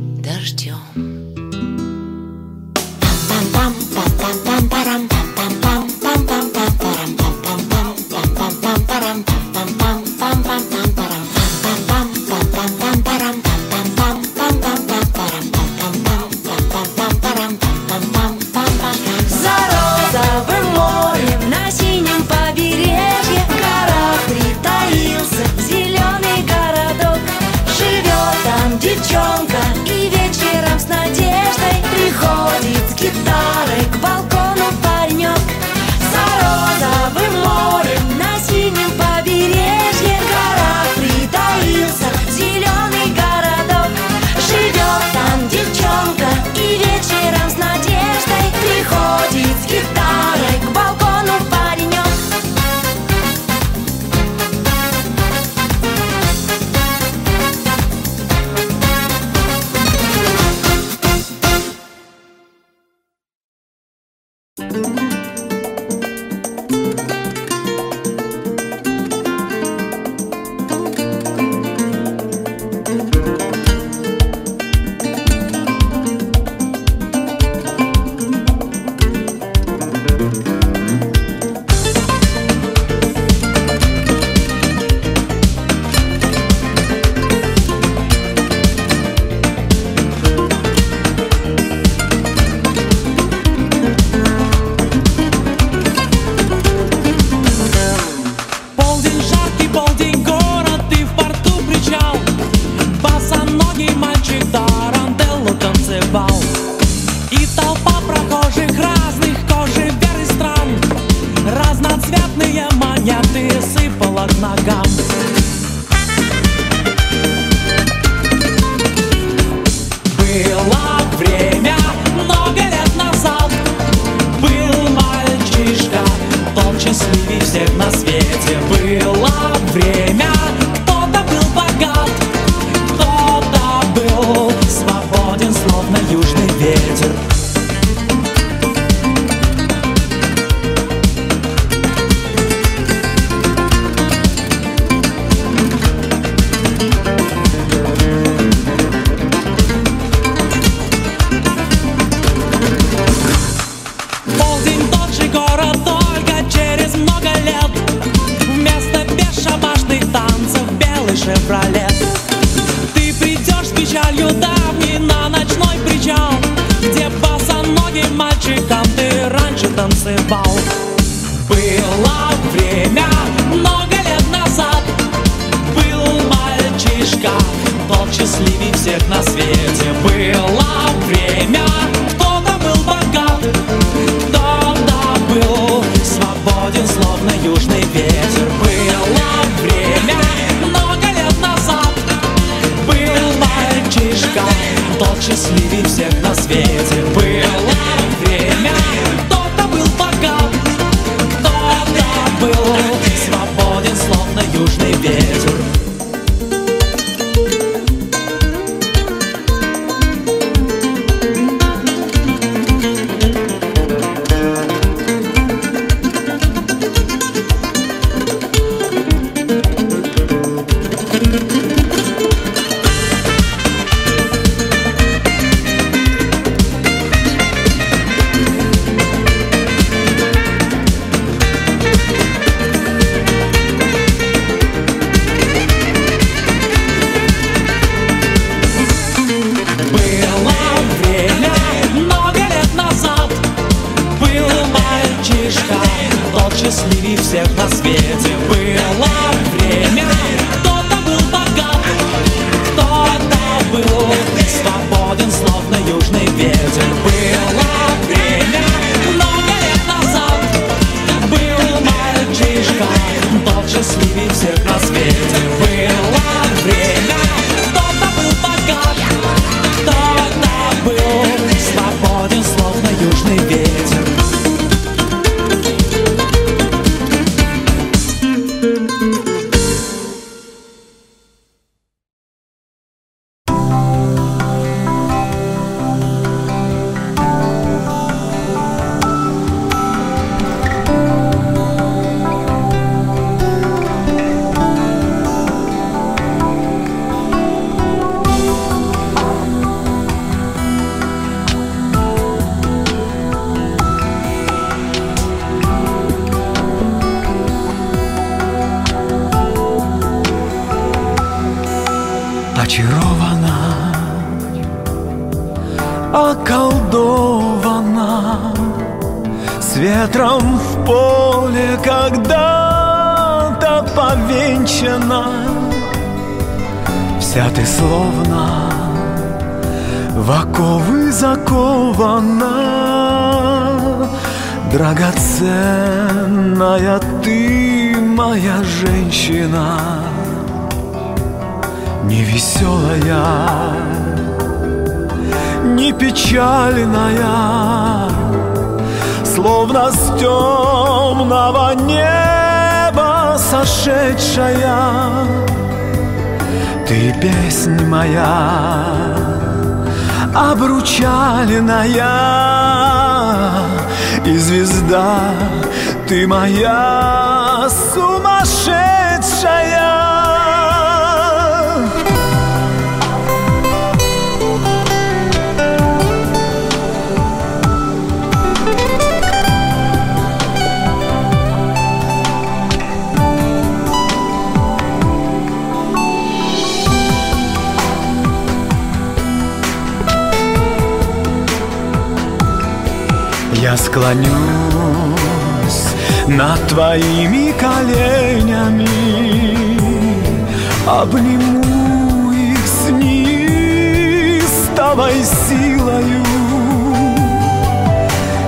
силою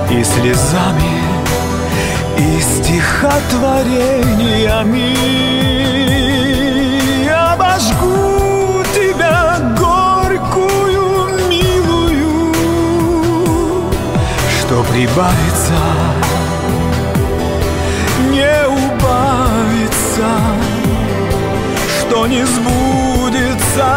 И слезами, и стихотворениями. Обожгу тебя горькую, милую Что прибавится, не убавится Что не сбудется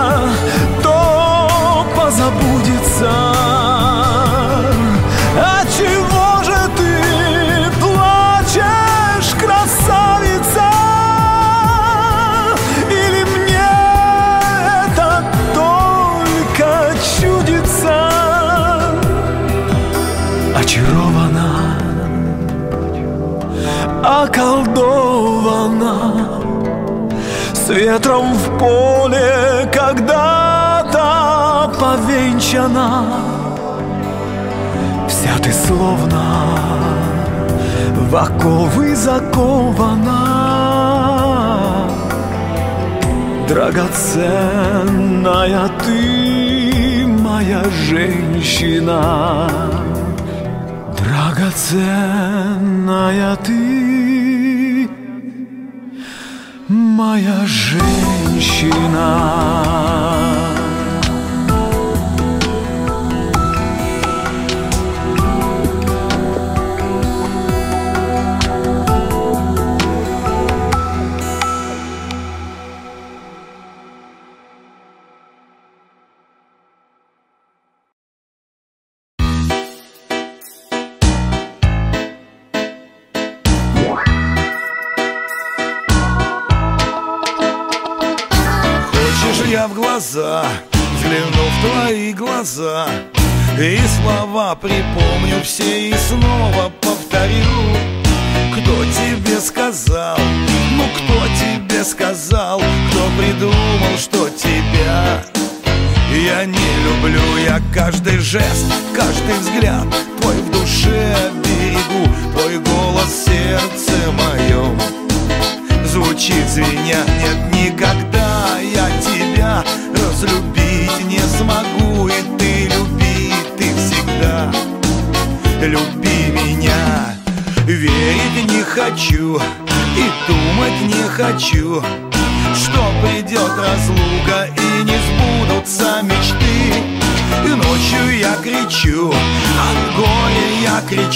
Ветром в поле когда-то повенчана. Вся ты словно в оковы закована. Драгоценная ты, моя женщина. Драгоценная ты моя женщина.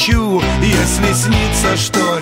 хочу, если снится, что.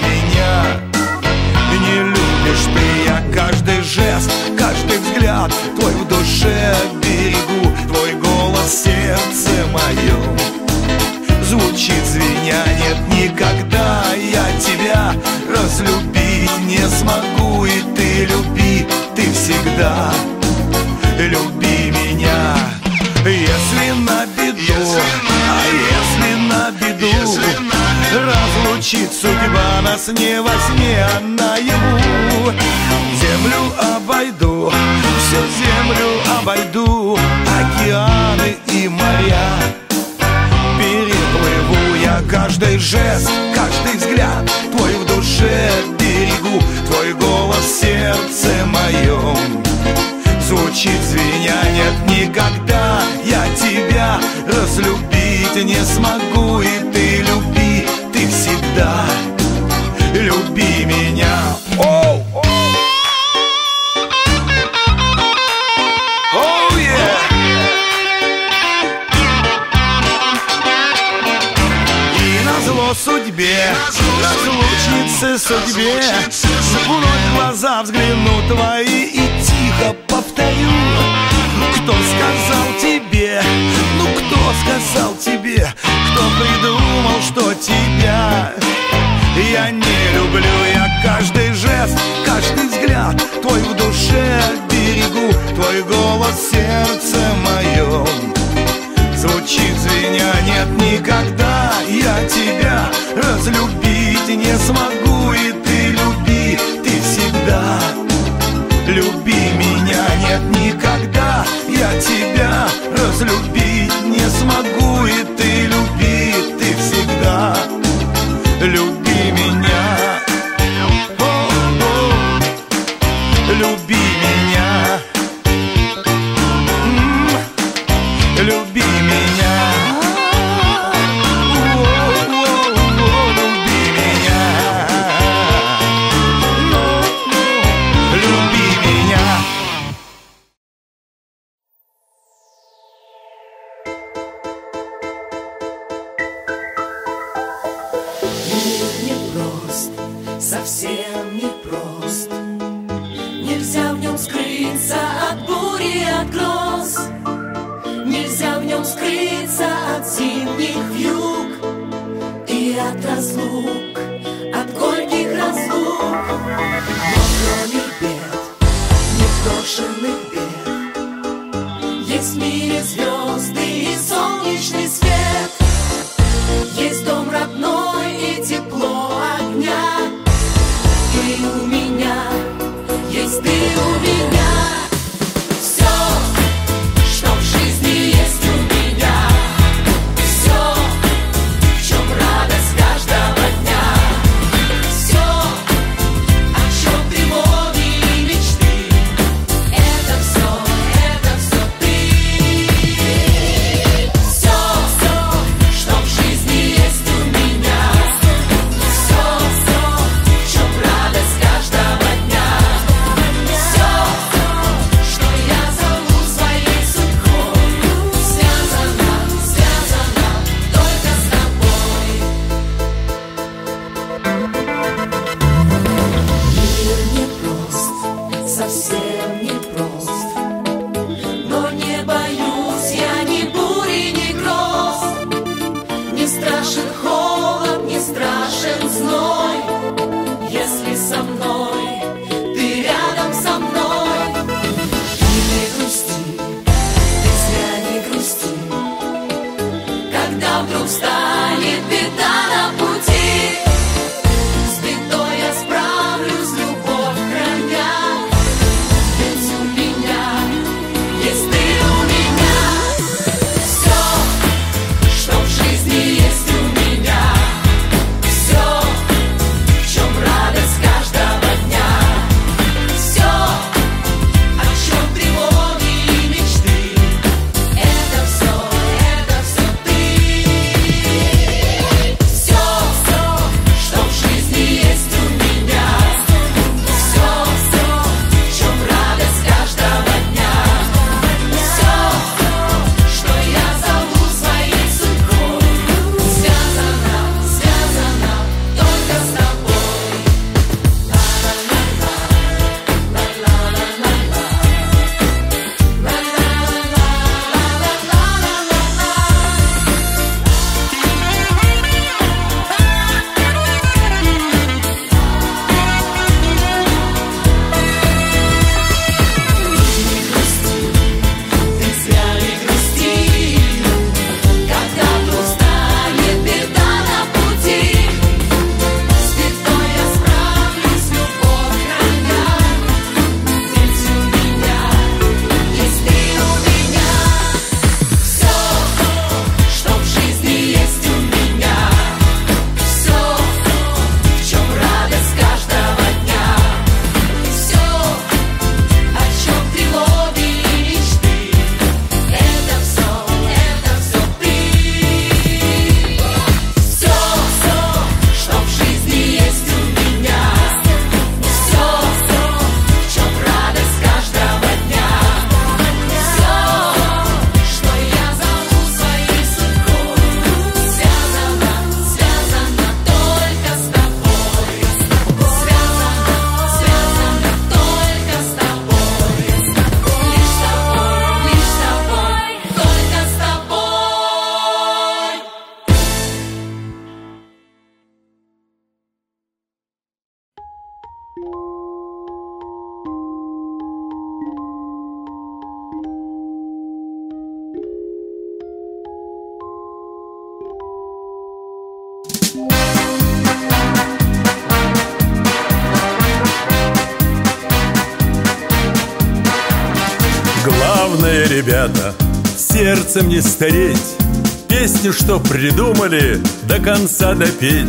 надо петь.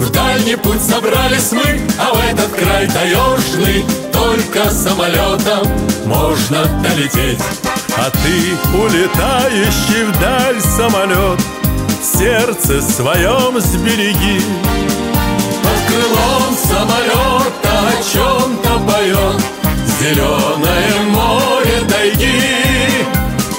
В дальний путь собрались мы, а в этот край таежный. Только самолетом можно долететь. А ты улетающий вдаль самолет. Сердце своем сбереги. Под крылом самолета о чем-то поет Зеленое море тайги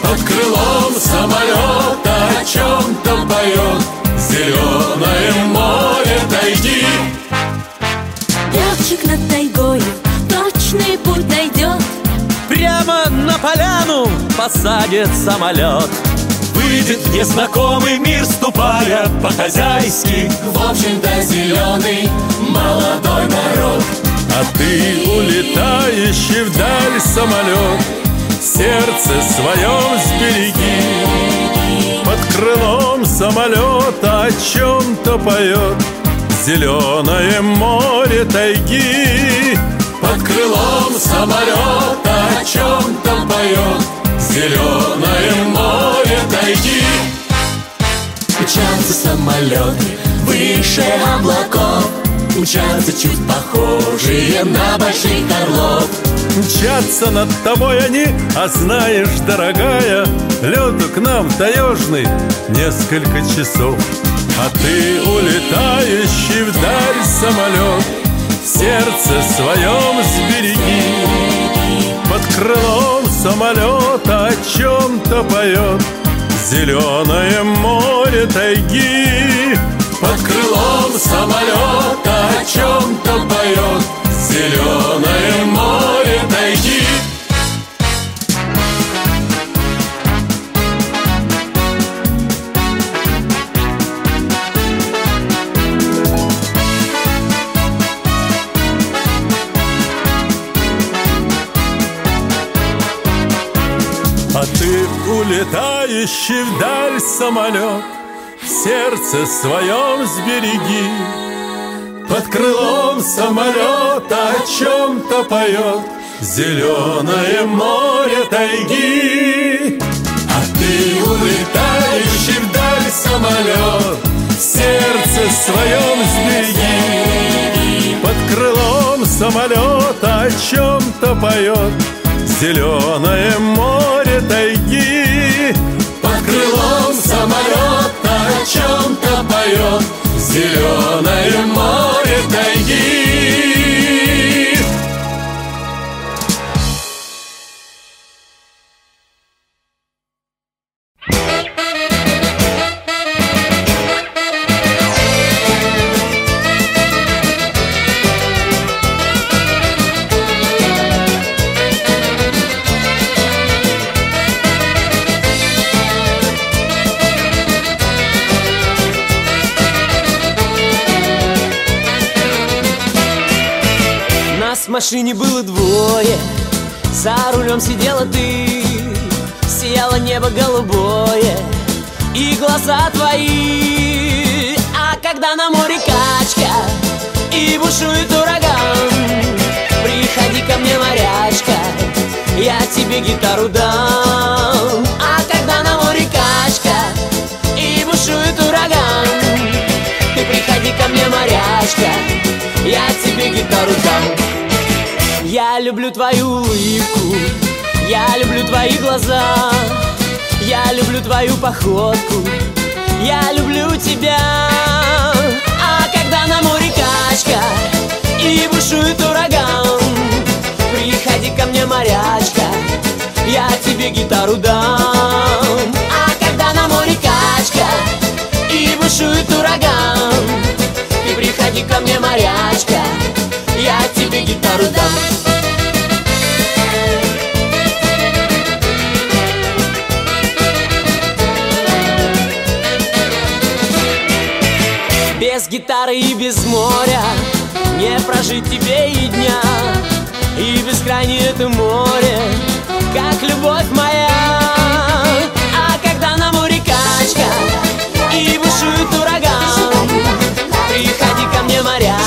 Под крылом самолета о чем-то поет зеленое море дойди Летчик над тайгою точный путь найдет Прямо на поляну посадит самолет Выйдет в незнакомый мир, ступая по-хозяйски. В общем-то зеленый молодой народ. А ты улетающий вдаль самолет Сердце своем сбереги. Под крылом самолета о чем-то поет Зеленое море тайги Под крылом самолета о чем-то поет Зеленое море тайги. Мчатся самолеты выше облаков. Мчатся чуть похожие на больших орлов Мчатся над тобой они, а знаешь, дорогая Лету к нам таежный несколько часов. А ты улетающий вдаль самолет Сердце своем сбереги. Под крылом самолета о чем-то поет Зеленое море тайги. Под крылом самолета о чем-то поет Зеленое море тайги А ты улетающий вдаль самолет Сердце своем сбереги Под крылом самолета о чем-то поет Зеленое море тайги. А ты улетающий вдаль самолет Сердце своем сбереги Под крылом самолета о чем-то поет Зеленое море тайги. Под крылом самолета о чем-то поет Зеленое море тайги машине было двое. За рулем сидела ты. Сияло небо голубое. И глаза твои. А когда на море качка И бушует ураган Приходи ко мне, морячка Я тебе гитару дам. А когда на море качка И бушует ураган Ты приходи ко мне, морячка Я тебе гитару дам я люблю твою улыбку, я люблю твои глаза, я люблю твою походку, я люблю тебя. А когда на море качка и бушует ураган, приходи ко мне, морячка, я тебе гитару дам. А когда на море качка и бушует ураган, ты приходи ко мне, морячка, дам. Без гитары и без моря Не прожить тебе и дня. И бескрайнее это море Как любовь моя. А когда на море качка И бушует ураган Приходи ко мне, морячка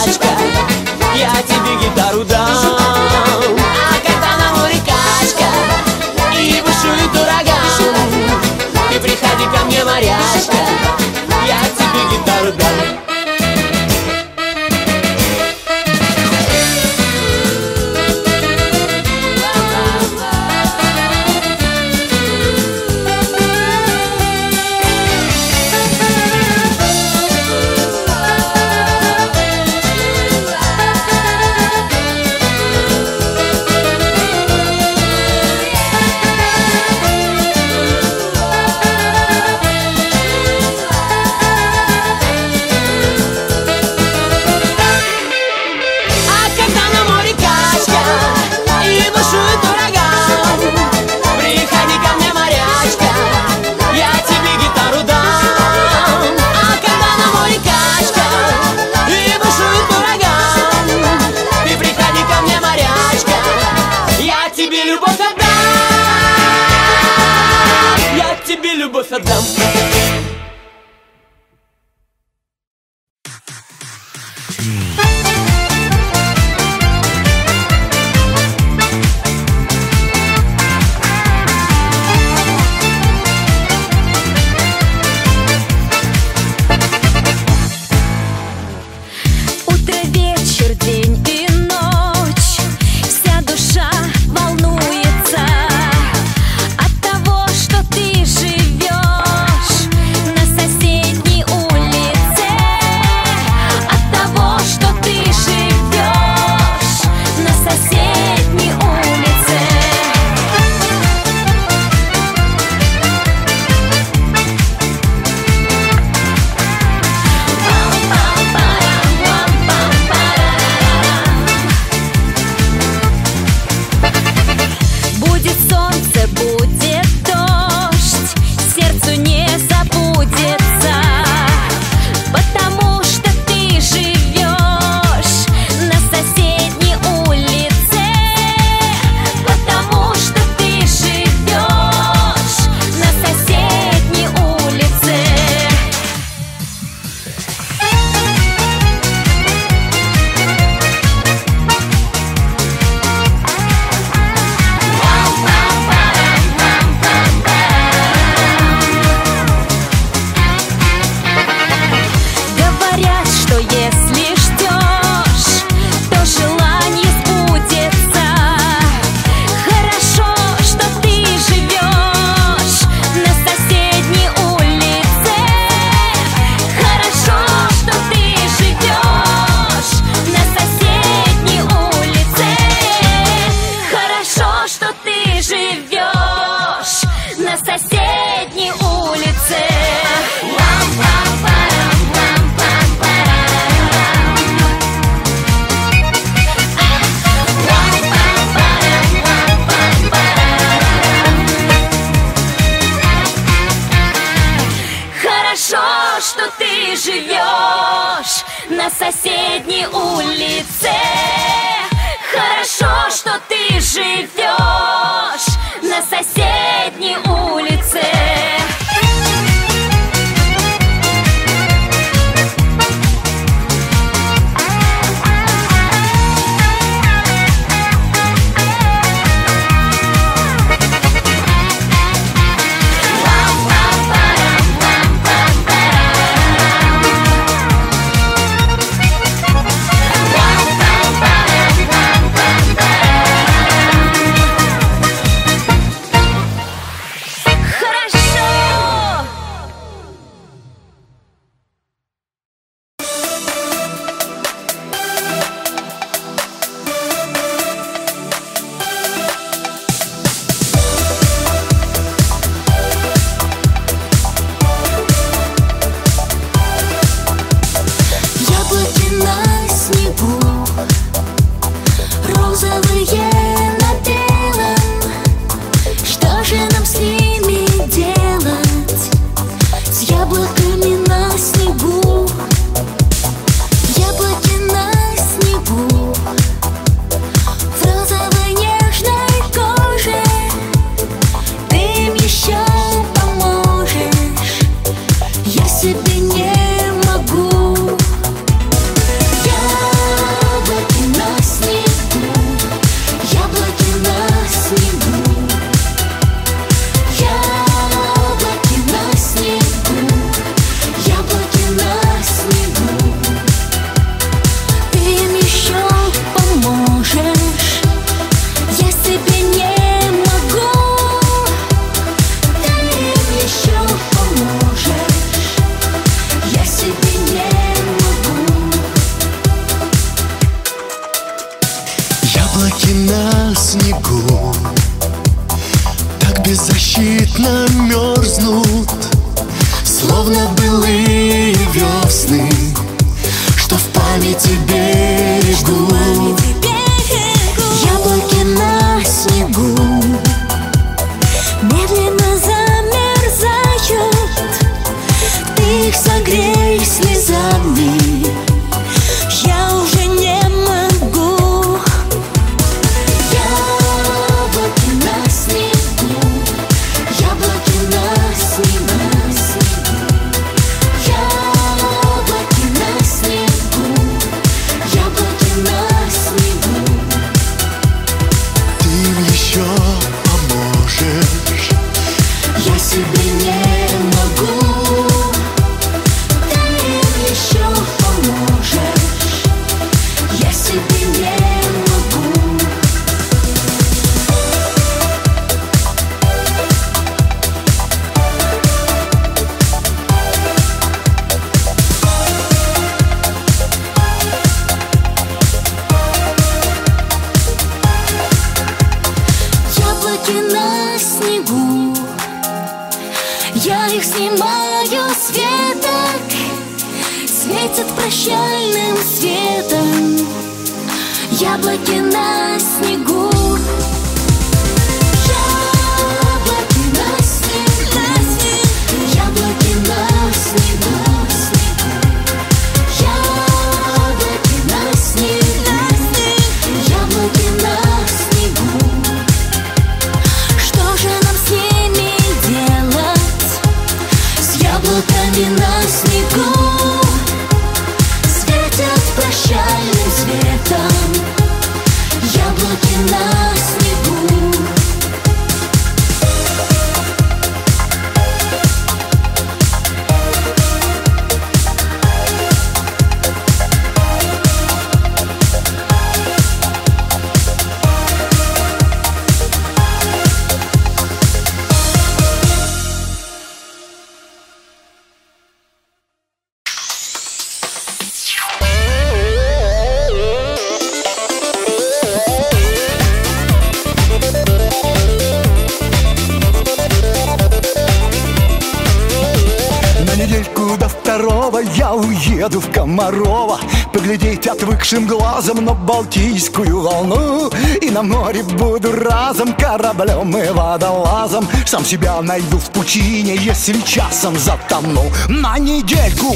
Отвыкшим глазом на Балтийскую волну. И на море буду разом кораблем и водолазом. Сам себя найду в пучине, если часом затону. На недельку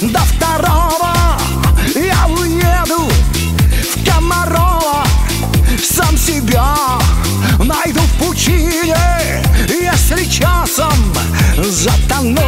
до второго я уеду в Комарова Сам себя найду в пучине, если часом затону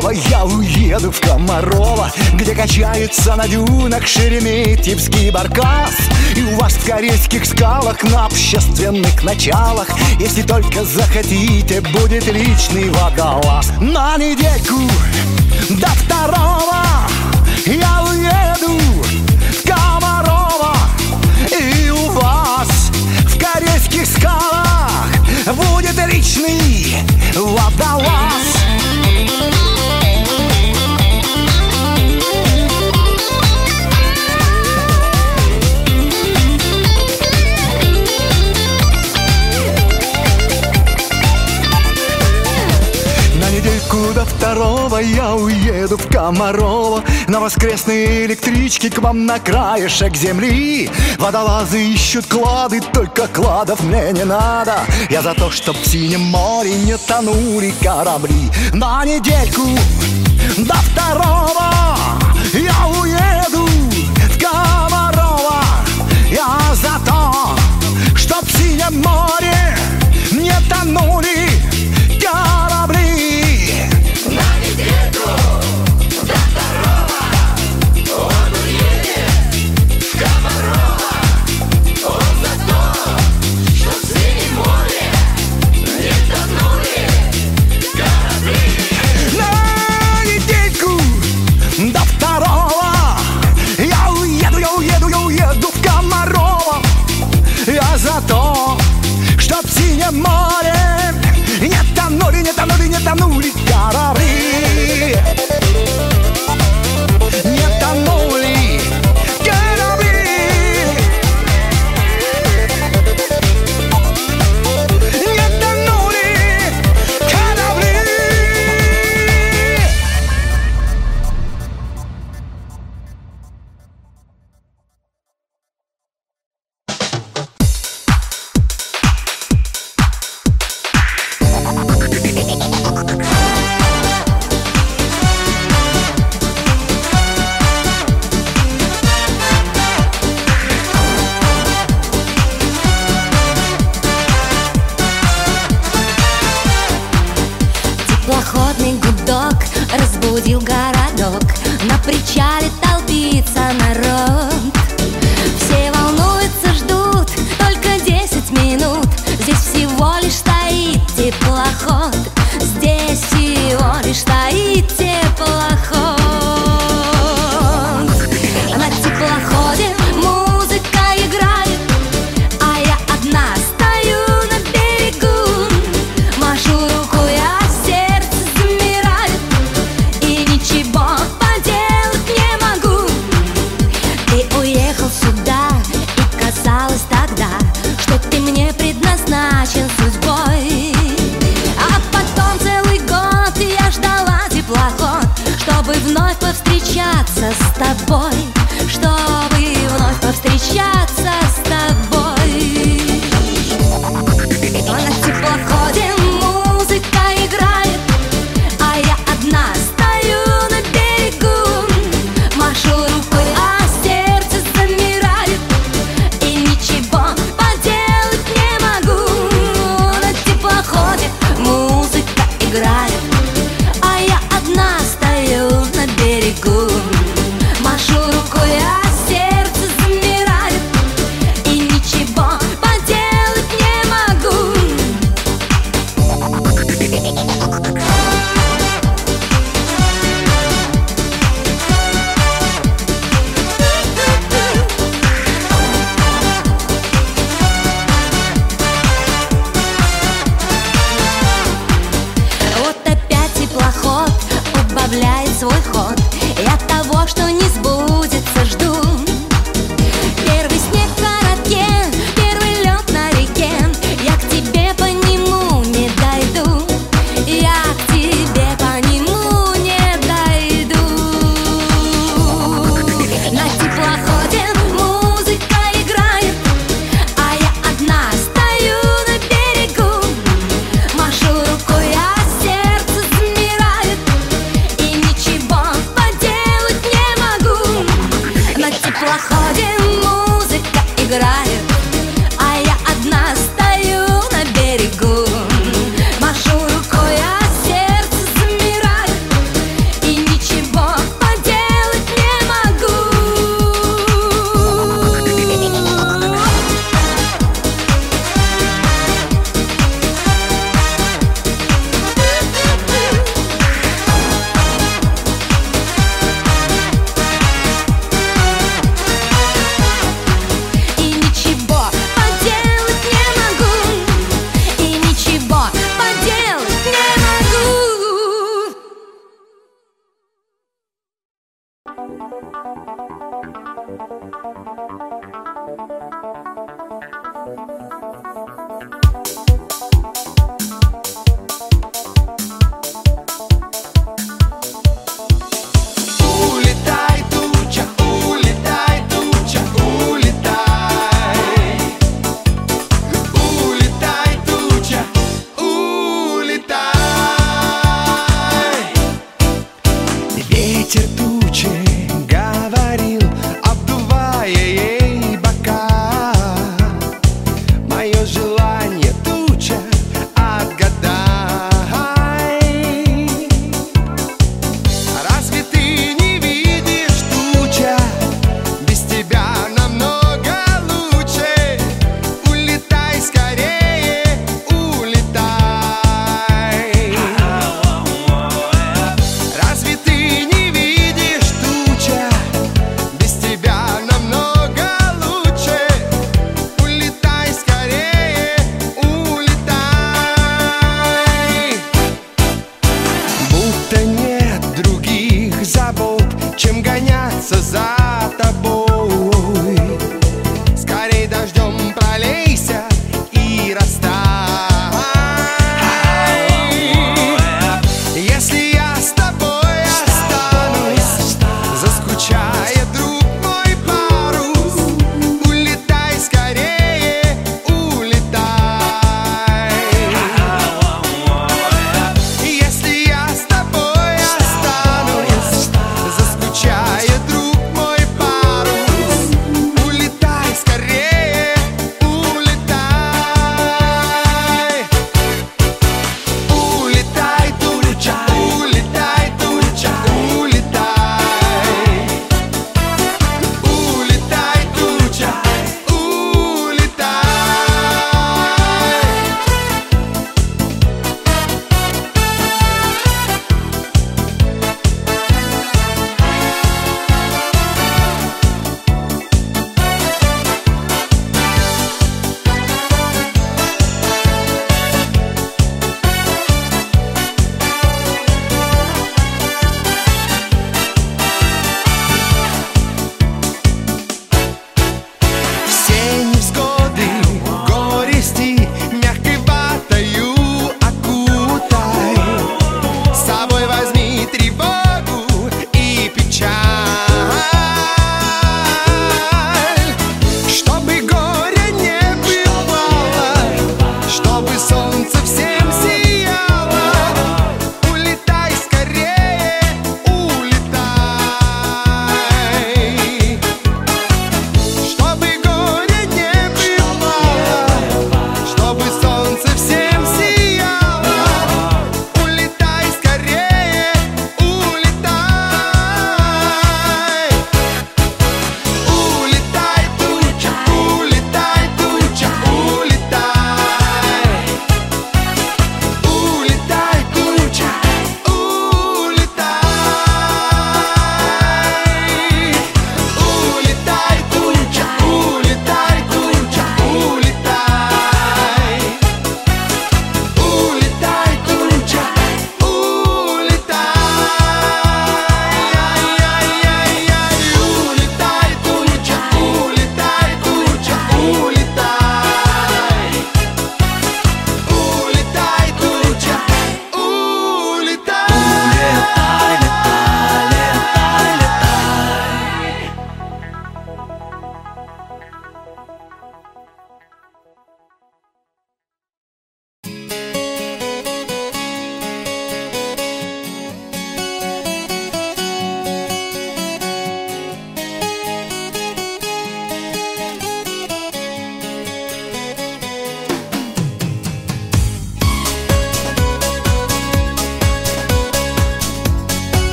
второго я уеду в Комарова Где качается на дюнах Шереметьевский баркас. И у вас в корейских скалах на общественных началах. Если только захотите, будет личный водолаз. На недельку до второго я уеду в Комарова. И у вас в корейских скалах будет личный водолаз в Комарова На воскресной электричке к вам на краешек земли. Водолазы ищут клады, только кладов мне не надо. Я за то, чтоб в синем море не тонули корабли. На недельку до второго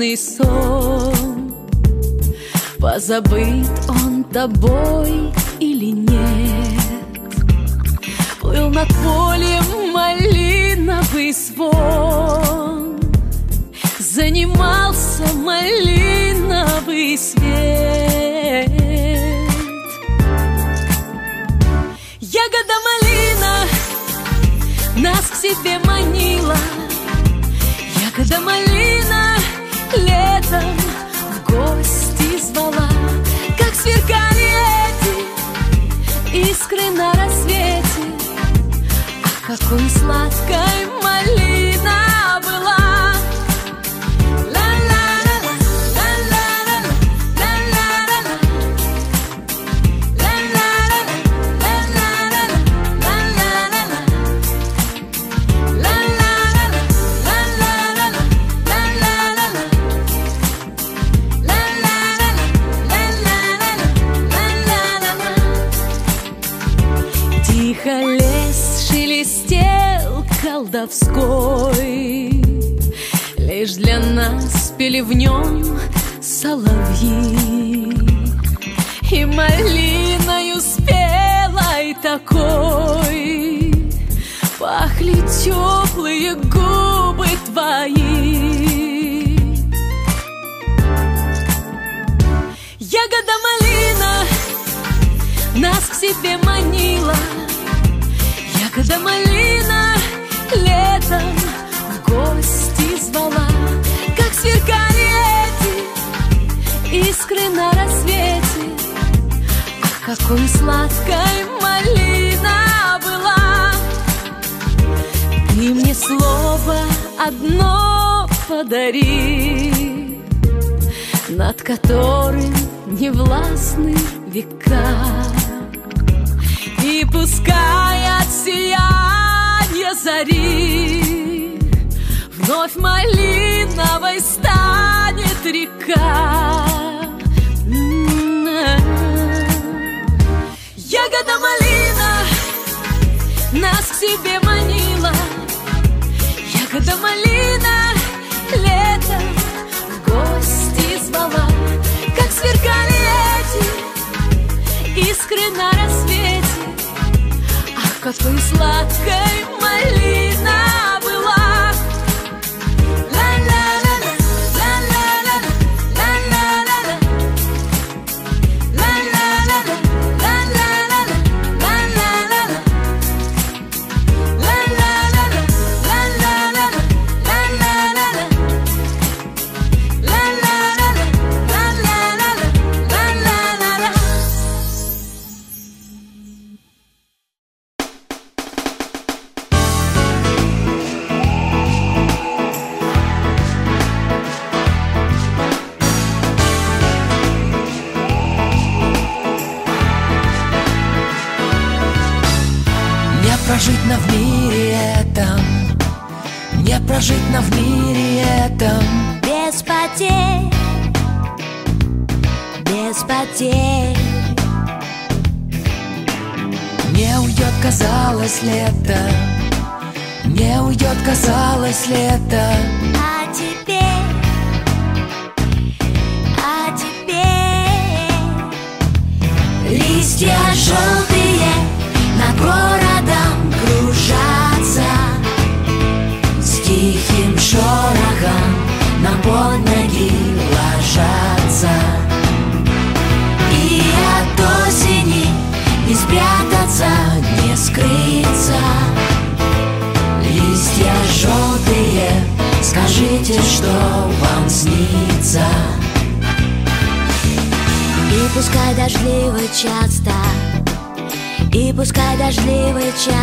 сказочный сон? В нем соловьи. И малиною спелой такой Пахли теплые губы твои. Ягода малина нас к себе манила. Ягода малина летом в гости звала. Как сверкали эти искры на рассвете. Ах, какой сладкой малина была. Ты мне слово одно подари Над которым не властны века. И пускай от сияния зари Вновь малиновой станет река нас к себе манила Ягода малина летом в гости звала. Как сверкали эти искры на рассвете. Ах, какой сладкой малина казалось, лето 家。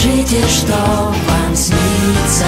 Скажите, что вам снится